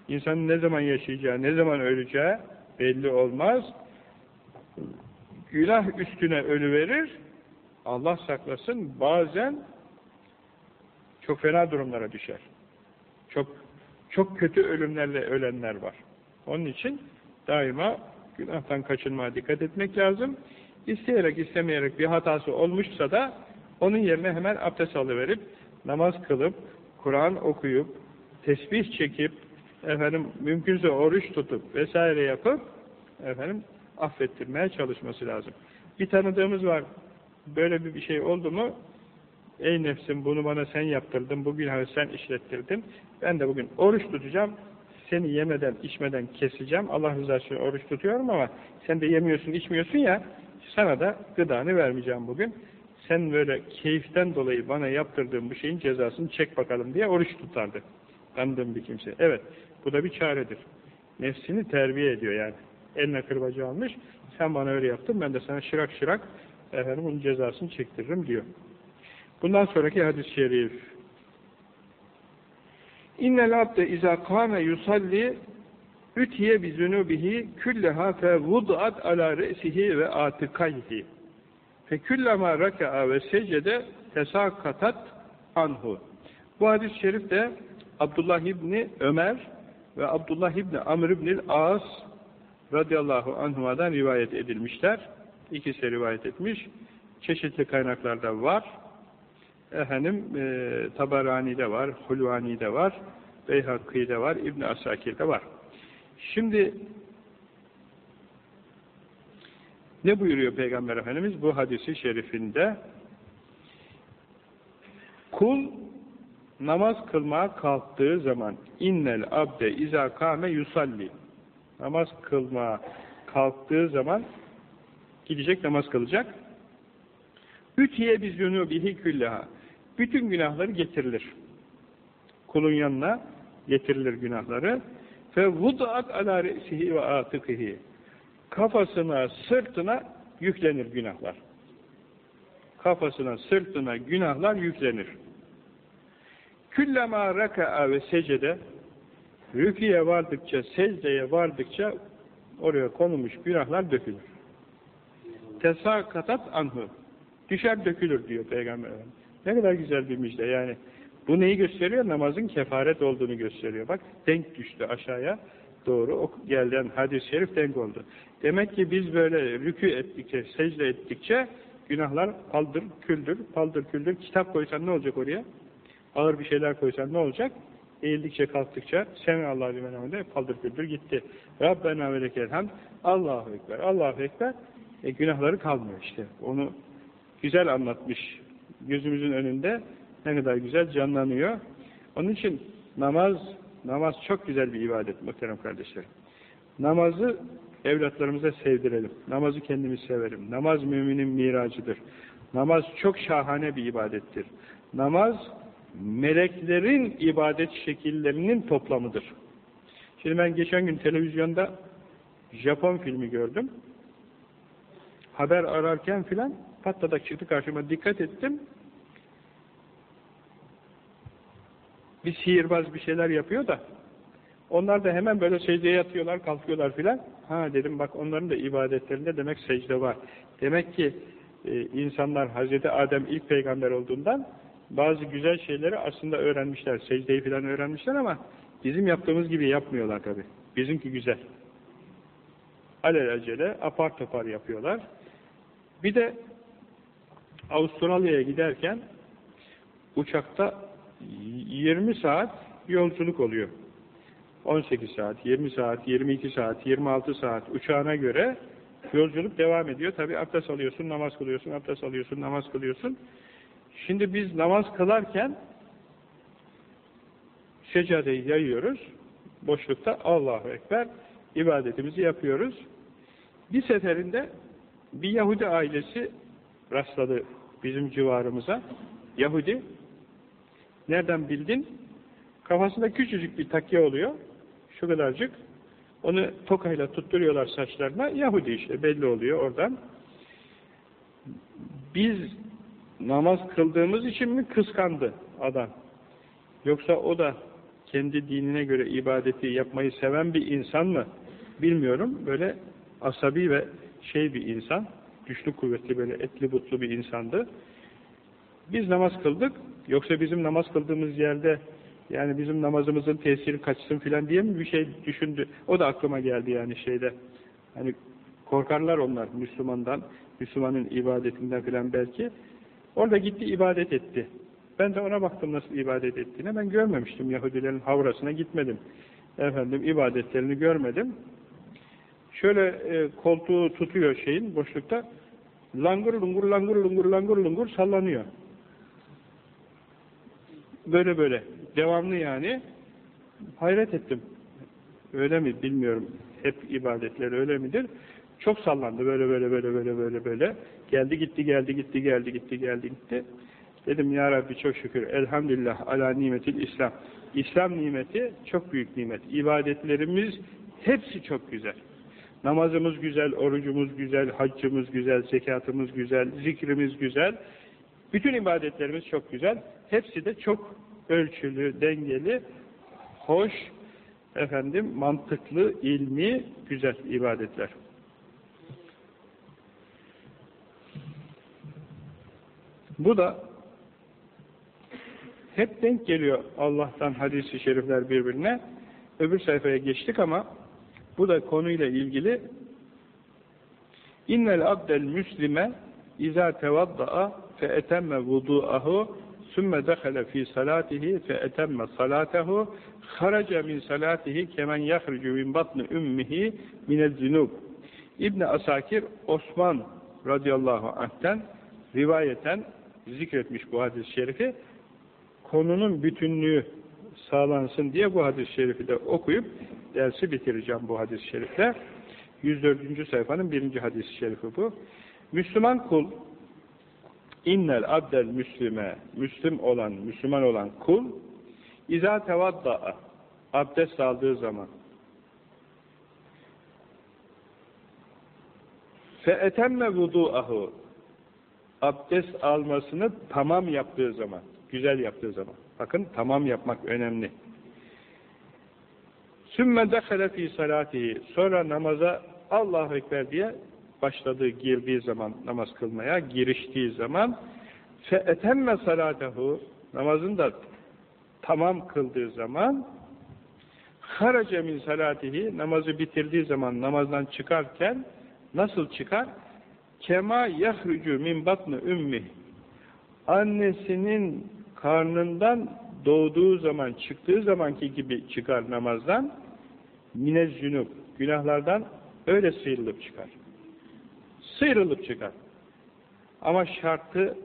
İnsanın ne zaman yaşayacağı, ne zaman öleceği belli olmaz. Günah üstüne ölü verir. Allah saklasın bazen çok fena durumlara düşer. Çok çok kötü ölümlerle ölenler var. Onun için daima günahtan kaçınmaya dikkat etmek lazım. İsteyerek istemeyerek bir hatası olmuşsa da onun yerine hemen abdest alıverip namaz kılıp Kur'an okuyup tesbih çekip efendim mümkünse oruç tutup vesaire yapıp efendim affettirmeye çalışması lazım. Bir tanıdığımız var. Böyle bir şey oldu mu ey nefsim bunu bana sen yaptırdın, bu günahı sen işlettirdin. Ben de bugün oruç tutacağım. Seni yemeden, içmeden keseceğim. Allah rızası için oruç tutuyorum ama sen de yemiyorsun, içmiyorsun ya sana da gıdanı vermeyeceğim bugün. sen böyle keyiften dolayı bana yaptırdığın bu şeyin cezasını çek bakalım diye oruç tutardı. Tanıdığım bir kimse. Evet, bu da bir çaredir. Nefsini terbiye ediyor yani. Eline kırbacı almış, sen bana öyle yaptın, ben de sana şırak şırak efendim bunun cezasını çektiririm diyor. Bundan sonraki hadis-i şerif. İnnel abde izâ kâme yusalli Ütiye bi zunubihi külleha fe vud'at ala re'sihi ve atikayhi. Fe küllema raka'a ve secede tesakatat anhu. Bu hadis-i şerif de Abdullah İbni Ömer ve Abdullah İbni Amr İbni As radıyallahu anhuma'dan rivayet edilmişler. İkisi rivayet etmiş. Çeşitli kaynaklarda var. Efendim, e, Tabarani'de var, Hulvani'de var, Beyhakki'de var, İbn Asakir'de var. Şimdi ne buyuruyor Peygamber Efendimiz bu hadisi şerifinde? Kul namaz kılmaya kalktığı zaman innel abde izâ kâme yusalli namaz kılmaya kalktığı zaman gidecek namaz kılacak. Ütiye biz bihi külleha. Bütün günahları getirilir. Kulun yanına getirilir günahları. Fe vud'at ala re'sihi ve atıkihi. Kafasına, sırtına yüklenir günahlar. Kafasına, sırtına günahlar yüklenir. Küllema raka'a ve secede rüküye vardıkça, secdeye vardıkça oraya konulmuş günahlar dökülür. Tesakatat anhu. Düşer dökülür diyor Peygamber. Ne kadar güzel bir müjde yani. Bu neyi gösteriyor? Namazın kefaret olduğunu gösteriyor. Bak denk düştü aşağıya doğru. Gelen hadis-i şerif denk oldu. Demek ki biz böyle rükü ettikçe, secde ettikçe günahlar paldır, küldür, paldır, küldür. Kitap koysan ne olacak oraya? Ağır bir şeyler koysan ne olacak? Eğildikçe kalktıkça Semi Allah'u limen paldır küldür gitti. Rabbena ve lekel hamd. Allahu Ekber, Allahu Ekber. E, günahları kalmıyor işte. Onu güzel anlatmış gözümüzün önünde ne kadar güzel canlanıyor. Onun için namaz namaz çok güzel bir ibadet muhterem kardeşlerim. Namazı evlatlarımıza sevdirelim. Namazı kendimiz severim. Namaz müminin miracıdır. Namaz çok şahane bir ibadettir. Namaz meleklerin ibadet şekillerinin toplamıdır. Şimdi ben geçen gün televizyonda Japon filmi gördüm. Haber ararken filan patladak çıktı karşıma dikkat ettim. bir sihirbaz bir şeyler yapıyor da onlar da hemen böyle secdeye yatıyorlar, kalkıyorlar filan. Ha dedim bak onların da ibadetlerinde demek secde var. Demek ki e, insanlar Hazreti Adem ilk peygamber olduğundan bazı güzel şeyleri aslında öğrenmişler. Secdeyi filan öğrenmişler ama bizim yaptığımız gibi yapmıyorlar tabi. Bizimki güzel. Alelacele apar topar yapıyorlar. Bir de Avustralya'ya giderken uçakta 20 saat yolculuk oluyor. 18 saat, 20 saat, 22 saat, 26 saat uçağına göre yolculuk devam ediyor. Tabi abdest alıyorsun, namaz kılıyorsun, abdest alıyorsun, namaz kılıyorsun. Şimdi biz namaz kılarken seccadeyi yayıyoruz. Boşlukta Allahu Ekber ibadetimizi yapıyoruz. Bir seferinde bir Yahudi ailesi rastladı bizim civarımıza. Yahudi Nereden bildin? Kafasında küçücük bir takya oluyor. Şu kadarcık. Onu tokayla tutturuyorlar saçlarına. Yahudi işte belli oluyor oradan. Biz namaz kıldığımız için mi kıskandı adam? Yoksa o da kendi dinine göre ibadeti yapmayı seven bir insan mı? Bilmiyorum. Böyle asabi ve şey bir insan. Güçlü kuvvetli böyle etli butlu bir insandı. Biz namaz kıldık. Yoksa bizim namaz kıldığımız yerde yani bizim namazımızın tesiri kaçsın filan diye mi bir şey düşündü? O da aklıma geldi yani şeyde. Hani korkarlar onlar Müslümandan, Müslümanın ibadetinden filan belki. Orada gitti ibadet etti. Ben de ona baktım nasıl ibadet ettiğine. Ben görmemiştim Yahudilerin havrasına gitmedim. Efendim ibadetlerini görmedim. Şöyle e, koltuğu tutuyor şeyin boşlukta. Langur lungur langur lungur langur lungur sallanıyor. Böyle böyle. Devamlı yani. Hayret ettim. Öyle mi bilmiyorum. Hep ibadetler öyle midir? Çok sallandı böyle böyle böyle böyle böyle böyle. Geldi gitti geldi gitti geldi gitti geldi gitti. Dedim ya Rabbi çok şükür elhamdülillah ala nimetil İslam. İslam nimeti çok büyük nimet. İbadetlerimiz hepsi çok güzel. Namazımız güzel, orucumuz güzel, haccımız güzel, zekatımız güzel, zikrimiz güzel. Bütün ibadetlerimiz çok güzel. Hepsi de çok ölçülü, dengeli, hoş, efendim mantıklı, ilmi, güzel ibadetler. Bu da hep denk geliyor Allah'tan hadisi şerifler birbirine. Öbür sayfaya geçtik ama bu da konuyla ilgili İnnel abdel müslime izâ tevadda'a fe etemme vudu'ahu sümme dehale fi salatihi fe etemme salatehu haraca min salatihi kemen yahrucu min batni ümmihi minel zünub İbn Asakir Osman radıyallahu anh'ten rivayeten zikretmiş bu hadis-i şerifi konunun bütünlüğü sağlansın diye bu hadis-i şerifi de okuyup dersi bitireceğim bu hadis-i şerifle. 104. sayfanın birinci hadis-i şerifi bu. Müslüman kul innel abdel müslüme müslüm olan, Müslüman olan kul izâ tevadda'a abdest aldığı zaman fe etemme vudu'ahu abdest almasını tamam yaptığı zaman güzel yaptığı zaman bakın tamam yapmak önemli sümme dehale fi salatihi sonra namaza Allahu Ekber diye başladığı, girdiği zaman namaz kılmaya, giriştiği zaman fe etemme salatehu namazını da tamam kıldığı zaman harace min salatihi namazı bitirdiği zaman namazdan çıkarken nasıl çıkar? Kema yahrucu min batni ümmi annesinin karnından doğduğu zaman, çıktığı zamanki gibi çıkar namazdan minez zünub, günahlardan öyle sıyrılıp çıkar. Sıyrılıp çıkar. Ama şartı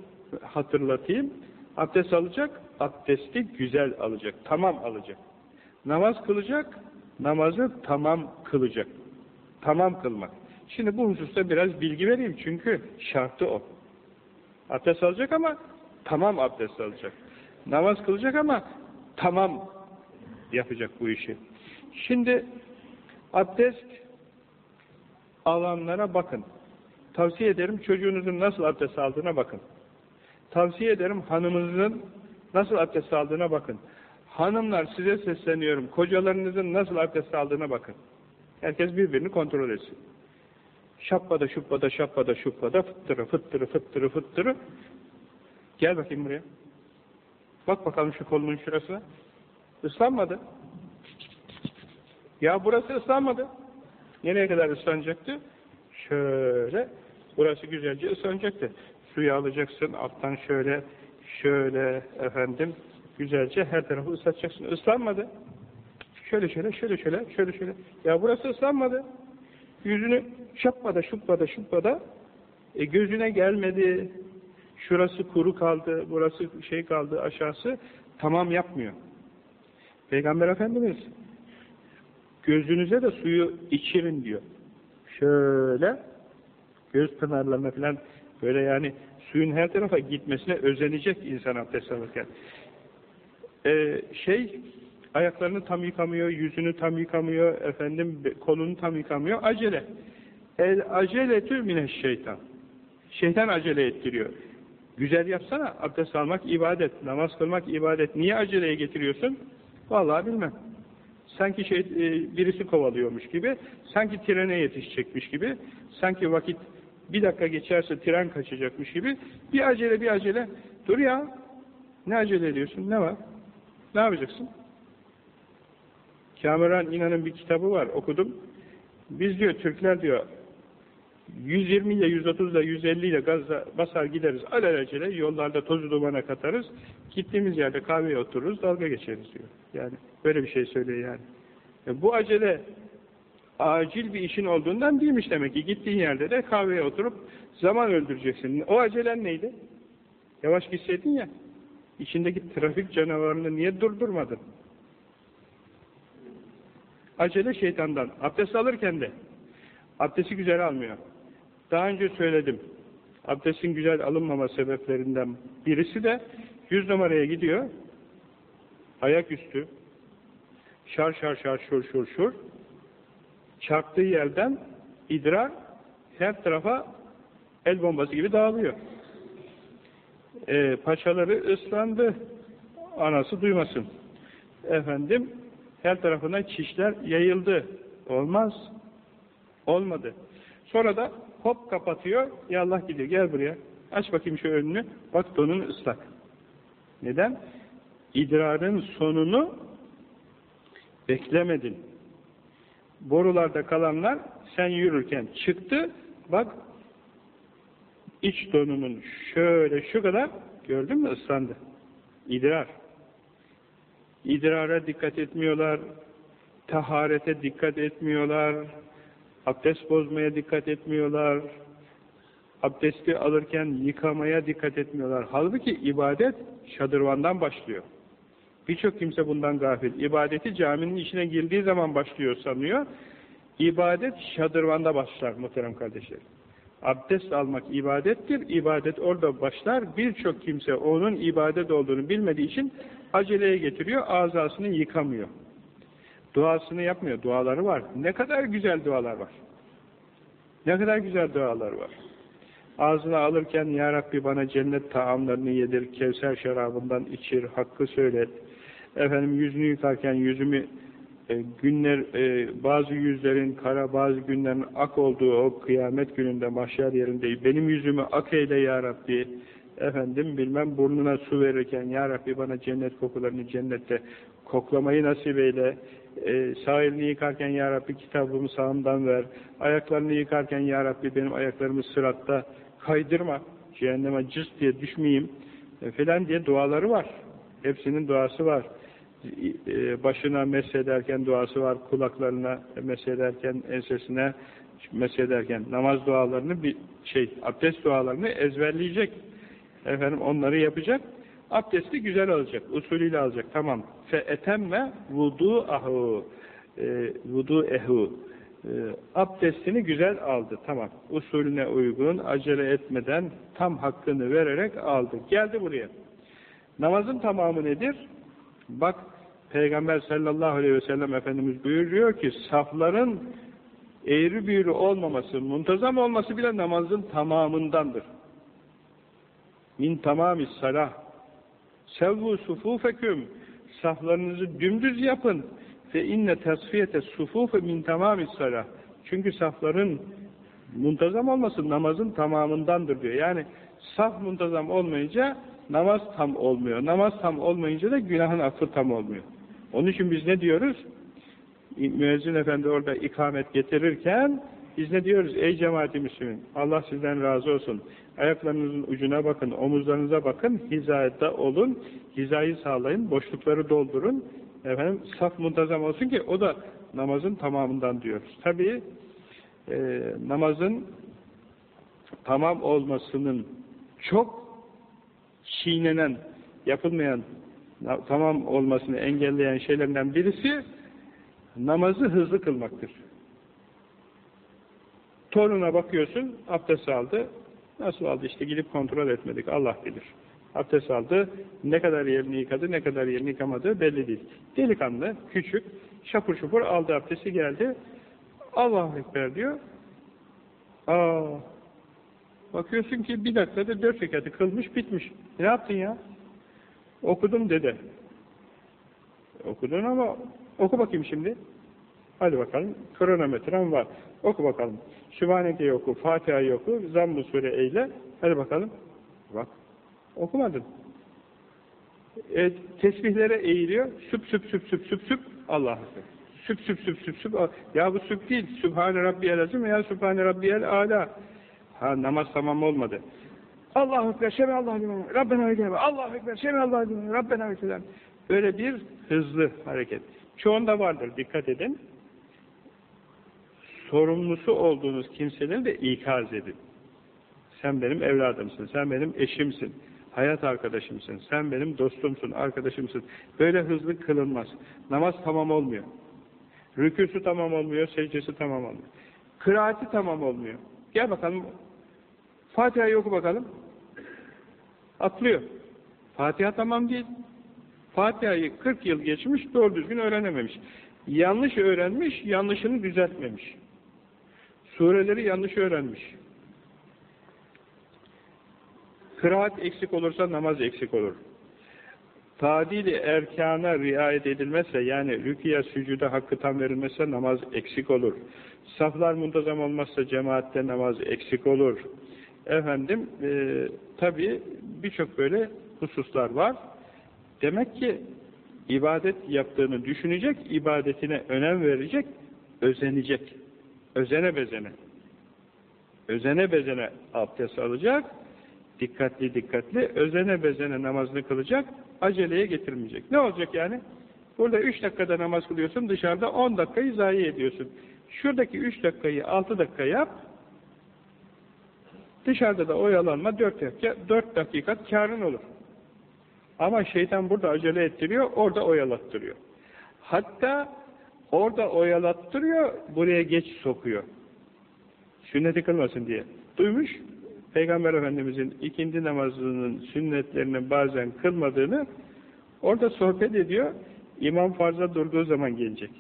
hatırlatayım. Abdest alacak, abdesti güzel alacak, tamam alacak. Namaz kılacak, namazı tamam kılacak. Tamam kılmak. Şimdi bu hususta biraz bilgi vereyim çünkü şartı o. Abdest alacak ama tamam abdest alacak. Namaz kılacak ama tamam yapacak bu işi. Şimdi abdest alanlara bakın. Tavsiye ederim çocuğunuzun nasıl abdest aldığına bakın. Tavsiye ederim hanımınızın nasıl abdest aldığına bakın. Hanımlar size sesleniyorum. Kocalarınızın nasıl abdest aldığına bakın. Herkes birbirini kontrol etsin. Şappada şuppada şappada şuppada fıttırı fıttırı fıttırı fıttırı. Gel bakayım buraya. Bak bakalım şu kolunun şurasına. Islanmadı. Ya burası ıslanmadı. Nereye kadar ıslanacaktı? Şöyle, burası güzelce ıslanacaktı. Suyu alacaksın, alttan şöyle, şöyle efendim, güzelce her tarafı ıslatacaksın. Islanmadı. Şöyle şöyle, şöyle şöyle, şöyle şöyle. Ya burası ıslanmadı. Yüzünü şapmada, şupmada, şupmada, e gözüne gelmedi. Şurası kuru kaldı, burası şey kaldı, aşağısı tamam yapmıyor. Peygamber Efendimiz gözünüze de suyu içirin diyor. Şöyle göz pınarlarına falan böyle yani suyun her tarafa gitmesine özenecek insan abdest alırken. Ee, şey ayaklarını tam yıkamıyor, yüzünü tam yıkamıyor, efendim kolunu tam yıkamıyor. Acele. El aceletü mineş şeytan. Şeytan acele ettiriyor. Güzel yapsana, abdest almak ibadet, namaz kılmak ibadet. Niye aceleye getiriyorsun? Vallahi bilmem sanki şey e, birisi kovalıyormuş gibi, sanki trene yetişecekmiş gibi, sanki vakit bir dakika geçerse tren kaçacakmış gibi bir acele bir acele dur ya ne acele ediyorsun ne var ne yapacaksın Kamuran İnan'ın bir kitabı var okudum. Biz diyor Türkler diyor 120 ile 130 ile 150 ile gazla basar gideriz. Alelacele yollarda tozu dumana katarız. Gittiğimiz yerde kahveye otururuz dalga geçeriz diyor. Yani böyle bir şey söylüyor yani. E bu acele acil bir işin olduğundan değilmiş demek ki. Gittiğin yerde de kahveye oturup zaman öldüreceksin. O acelen neydi? Yavaş gitseydin ya içindeki trafik canavarını niye durdurmadın acele şeytandan abdest alırken de Abdesti güzel almıyor. Daha önce söyledim. Abdestin güzel alınmama sebeplerinden birisi de yüz numaraya gidiyor. Ayaküstü. Şar şar şar şur şur şur. Çarptığı yerden idrar her tarafa el bombası gibi dağılıyor. E, paçaları ıslandı. Anası duymasın. Efendim her tarafına çişler yayıldı. Olmaz. Olmadı. Sonra da hop kapatıyor. Ya Allah gidiyor. Gel buraya. Aç bakayım şu önünü. Bak donun ıslak. Neden? İdrarın sonunu beklemedin. Borularda kalanlar sen yürürken çıktı. Bak iç donunun şöyle şu kadar gördün mü ıslandı. İdrar. İdrara dikkat etmiyorlar. Taharete dikkat etmiyorlar. Abdest bozmaya dikkat etmiyorlar. Abdesti alırken yıkamaya dikkat etmiyorlar. Halbuki ibadet şadırvandan başlıyor. Birçok kimse bundan gafil. İbadeti caminin içine girdiği zaman başlıyor sanıyor. İbadet şadırvanda başlar muhterem kardeşler. Abdest almak ibadettir. İbadet orada başlar. Birçok kimse onun ibadet olduğunu bilmediği için aceleye getiriyor. Azasını yıkamıyor. Duasını yapmıyor. Duaları var. Ne kadar güzel dualar var. Ne kadar güzel dualar var. Ağzına alırken Ya Rabbi bana cennet taamlarını yedir, Kevser şarabından içir, hakkı söylet. Efendim yüzünü yıkarken yüzümü e, günler e, bazı yüzlerin kara bazı günlerin ak olduğu o kıyamet gününde mahşer yerinde benim yüzümü ak eyle ya Rabbi efendim bilmem burnuna su verirken ya Rabbi bana cennet kokularını cennette koklamayı nasip eyle. E, sağ elini yıkarken ya Rabbi kitabımı sağımdan ver. Ayaklarını yıkarken ya Rabbi benim ayaklarımı sıratta kaydırma. Cehenneme cız diye düşmeyeyim. E, filan diye duaları var. Hepsinin duası var. E, başına mesederken duası var, kulaklarına mesederken, ensesine mesederken namaz dualarını bir şey, abdest dualarını ezberleyecek. Efendim onları yapacak. Abdesti güzel alacak, usulüyle alacak. Tamam. Fe etemme vudu ahu. E, vudu ehu. E, abdestini güzel aldı. Tamam. Usulüne uygun, acele etmeden tam hakkını vererek aldı. Geldi buraya. Namazın tamamı nedir? Bak Peygamber sallallahu aleyhi ve sellem Efendimiz buyuruyor ki safların eğri büğrü olmaması, muntazam olması bile namazın tamamındandır. Min tamamis salah. Sevvu sufufeküm. Saflarınızı dümdüz yapın. Fe inne tasfiyete sufufe min tamamis salah. Çünkü safların muntazam olması namazın tamamındandır diyor. Yani saf muntazam olmayınca namaz tam olmuyor. Namaz tam olmayınca da günahın affı tam olmuyor. Onun için biz ne diyoruz? Müezzin efendi orada ikamet getirirken biz ne diyoruz? Ey cemaati Müslümin, Allah sizden razı olsun. Ayaklarınızın ucuna bakın, omuzlarınıza bakın, hizada olun, hizayı sağlayın, boşlukları doldurun. Efendim, saf muntazam olsun ki o da namazın tamamından diyoruz. Tabii e, namazın tamam olmasının çok çiğnenen, yapılmayan tamam olmasını engelleyen şeylerden birisi namazı hızlı kılmaktır. Toruna bakıyorsun, abdest aldı. Nasıl aldı işte gidip kontrol etmedik. Allah bilir. Abdest aldı. Ne kadar yerini yıkadı, ne kadar yerini yıkamadı belli değil. Delikanlı, küçük, şapur şupur aldı abdesti geldi. Allahu Ekber diyor. Aa, bakıyorsun ki bir dakikada dört rekatı kılmış bitmiş. Ne yaptın ya? Okudum dede. Okudun ama oku bakayım şimdi. Hadi bakalım. Kronometren var. Oku bakalım. Sübhaneke'yi oku, Fatiha'yı oku, Zamm-ı Sure eyle. Hadi bakalım. Bak. Okumadın. E, tesbihlere eğiliyor. Süp süp süp süp süp süp. Allah Süp süp süp süp süp. Ya bu süp değil. Sübhane Rabbiyel Azim veya Sübhane Rabbiyel Ala. Ha namaz tamam olmadı. Allahu Ekber, Şemi Allahu Ekber, Rabbena Ekber, Allahu Ekber, Şemi Allahu Ekber, Rabbena Ekber. Böyle bir hızlı hareket. Çoğunda vardır, dikkat edin. Sorumlusu olduğunuz kimseleri de ikaz edin. Sen benim evladımsın, sen benim eşimsin, hayat arkadaşımsın, sen benim dostumsun, arkadaşımsın. Böyle hızlı kılınmaz. Namaz tamam olmuyor. Rüküsü tamam olmuyor, secdesi tamam olmuyor. Kıraati tamam olmuyor. Gel bakalım. Fatiha'yı oku bakalım. Atlıyor. Fatiha tamam değil. Fatiha'yı 40 yıl geçmiş, doğru düzgün öğrenememiş. Yanlış öğrenmiş, yanlışını düzeltmemiş. Sureleri yanlış öğrenmiş. Kıraat eksik olursa namaz eksik olur. Tadili erkana riayet edilmezse yani rüküye sücuda hakkı tam verilmezse namaz eksik olur. Saflar muntazam olmazsa cemaatte namaz eksik olur. Efendim e, tabi birçok böyle hususlar var. Demek ki ibadet yaptığını düşünecek, ibadetine önem verecek, özenecek. Özene bezene. Özene bezene abdest alacak, dikkatli dikkatli, özene bezene namazını kılacak, aceleye getirmeyecek. Ne olacak yani? Burada üç dakikada namaz kılıyorsun, dışarıda on dakikayı zayi ediyorsun. Şuradaki üç dakikayı altı dakika yap, dışarıda da oyalanma dört dakika, dört dakika karın olur. Ama şeytan burada acele ettiriyor, orada oyalattırıyor. Hatta orada oyalattırıyor, buraya geç sokuyor. Sünneti kılmasın diye. Duymuş, Peygamber Efendimizin ikindi namazının sünnetlerini bazen kılmadığını orada sohbet ediyor. İmam farza durduğu zaman gelecek.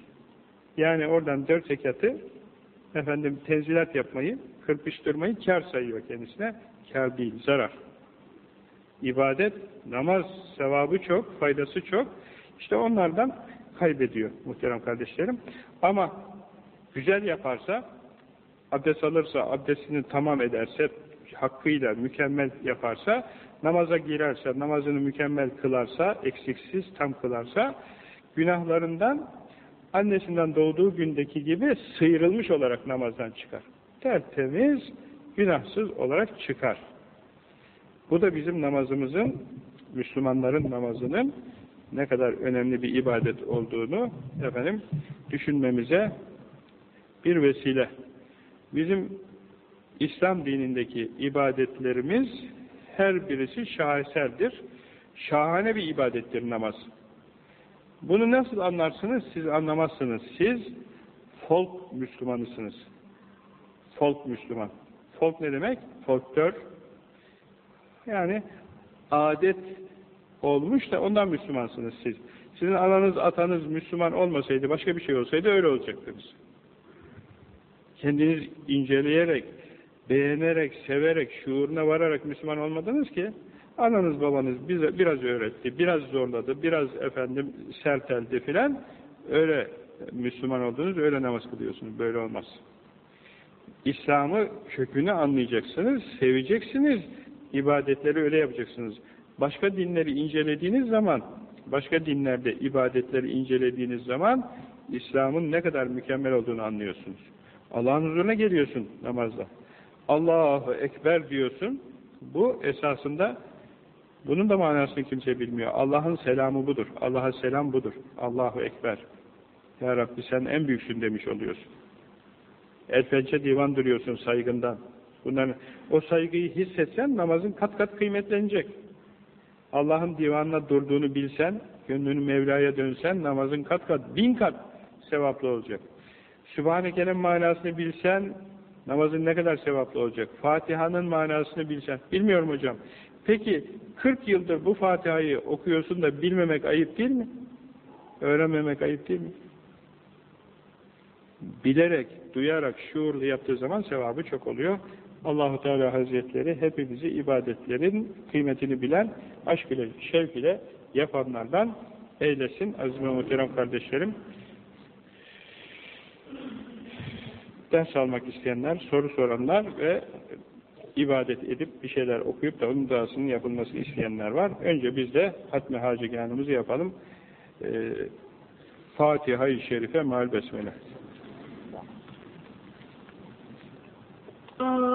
Yani oradan dört rekatı efendim tenzilat yapmayı, kırpıştırmayı kar sayıyor kendisine. Kar değil, zarar. İbadet, namaz sevabı çok, faydası çok. İşte onlardan kaybediyor muhterem kardeşlerim. Ama güzel yaparsa, abdest alırsa, abdestini tamam ederse, hakkıyla mükemmel yaparsa, namaza girerse, namazını mükemmel kılarsa, eksiksiz tam kılarsa, günahlarından annesinden doğduğu gündeki gibi sıyrılmış olarak namazdan çıkar. Tertemiz, günahsız olarak çıkar. Bu da bizim namazımızın, Müslümanların namazının ne kadar önemli bir ibadet olduğunu efendim düşünmemize bir vesile. Bizim İslam dinindeki ibadetlerimiz her birisi şaheserdir. Şahane bir ibadettir namaz. Bunu nasıl anlarsınız? Siz anlamazsınız. Siz folk Müslümanısınız. Folk Müslüman. Folk ne demek? Folktör. Yani adet olmuş da ondan Müslümansınız siz. Sizin ananız, atanız Müslüman olmasaydı, başka bir şey olsaydı öyle olacaktınız. Kendiniz inceleyerek, beğenerek, severek, şuuruna vararak Müslüman olmadınız ki, ananız babanız bize biraz öğretti, biraz zorladı, biraz efendim serteldi filan, öyle Müslüman oldunuz, öyle namaz kılıyorsunuz, böyle olmaz. İslam'ı kökünü anlayacaksınız, seveceksiniz, ibadetleri öyle yapacaksınız. Başka dinleri incelediğiniz zaman, başka dinlerde ibadetleri incelediğiniz zaman, İslam'ın ne kadar mükemmel olduğunu anlıyorsunuz. Allah'ın huzuruna geliyorsun namazda. Allahu Ekber diyorsun. Bu esasında bunun da manasını kimse bilmiyor. Allah'ın selamı budur. Allah'a selam budur. Allahu Ekber. Ya Rabbi sen en büyüksün demiş oluyorsun. El pençe divan duruyorsun saygından. Bunların, o saygıyı hissetsen namazın kat kat kıymetlenecek. Allah'ın divanına durduğunu bilsen, gönlünü Mevla'ya dönsen namazın kat kat, bin kat sevaplı olacak. Sübhaneke'nin manasını bilsen namazın ne kadar sevaplı olacak. Fatiha'nın manasını bilsen. Bilmiyorum hocam. Peki 40 yıldır bu Fatiha'yı okuyorsun da bilmemek ayıp değil mi? Öğrenmemek ayıp değil mi? Bilerek, duyarak, şuurlu yaptığı zaman sevabı çok oluyor. Allahu Teala Hazretleri hepimizi ibadetlerin kıymetini bilen, aşk ile, şevk ile yapanlardan eylesin aziz ve muhterem kardeşlerim. Ders almak isteyenler, soru soranlar ve ibadet edip bir şeyler okuyup da onun duasının yapılmasını isteyenler var. Önce biz de hatmi haciganımızı yapalım. Ee, Fatiha-i Şerife mal besmele. Oh.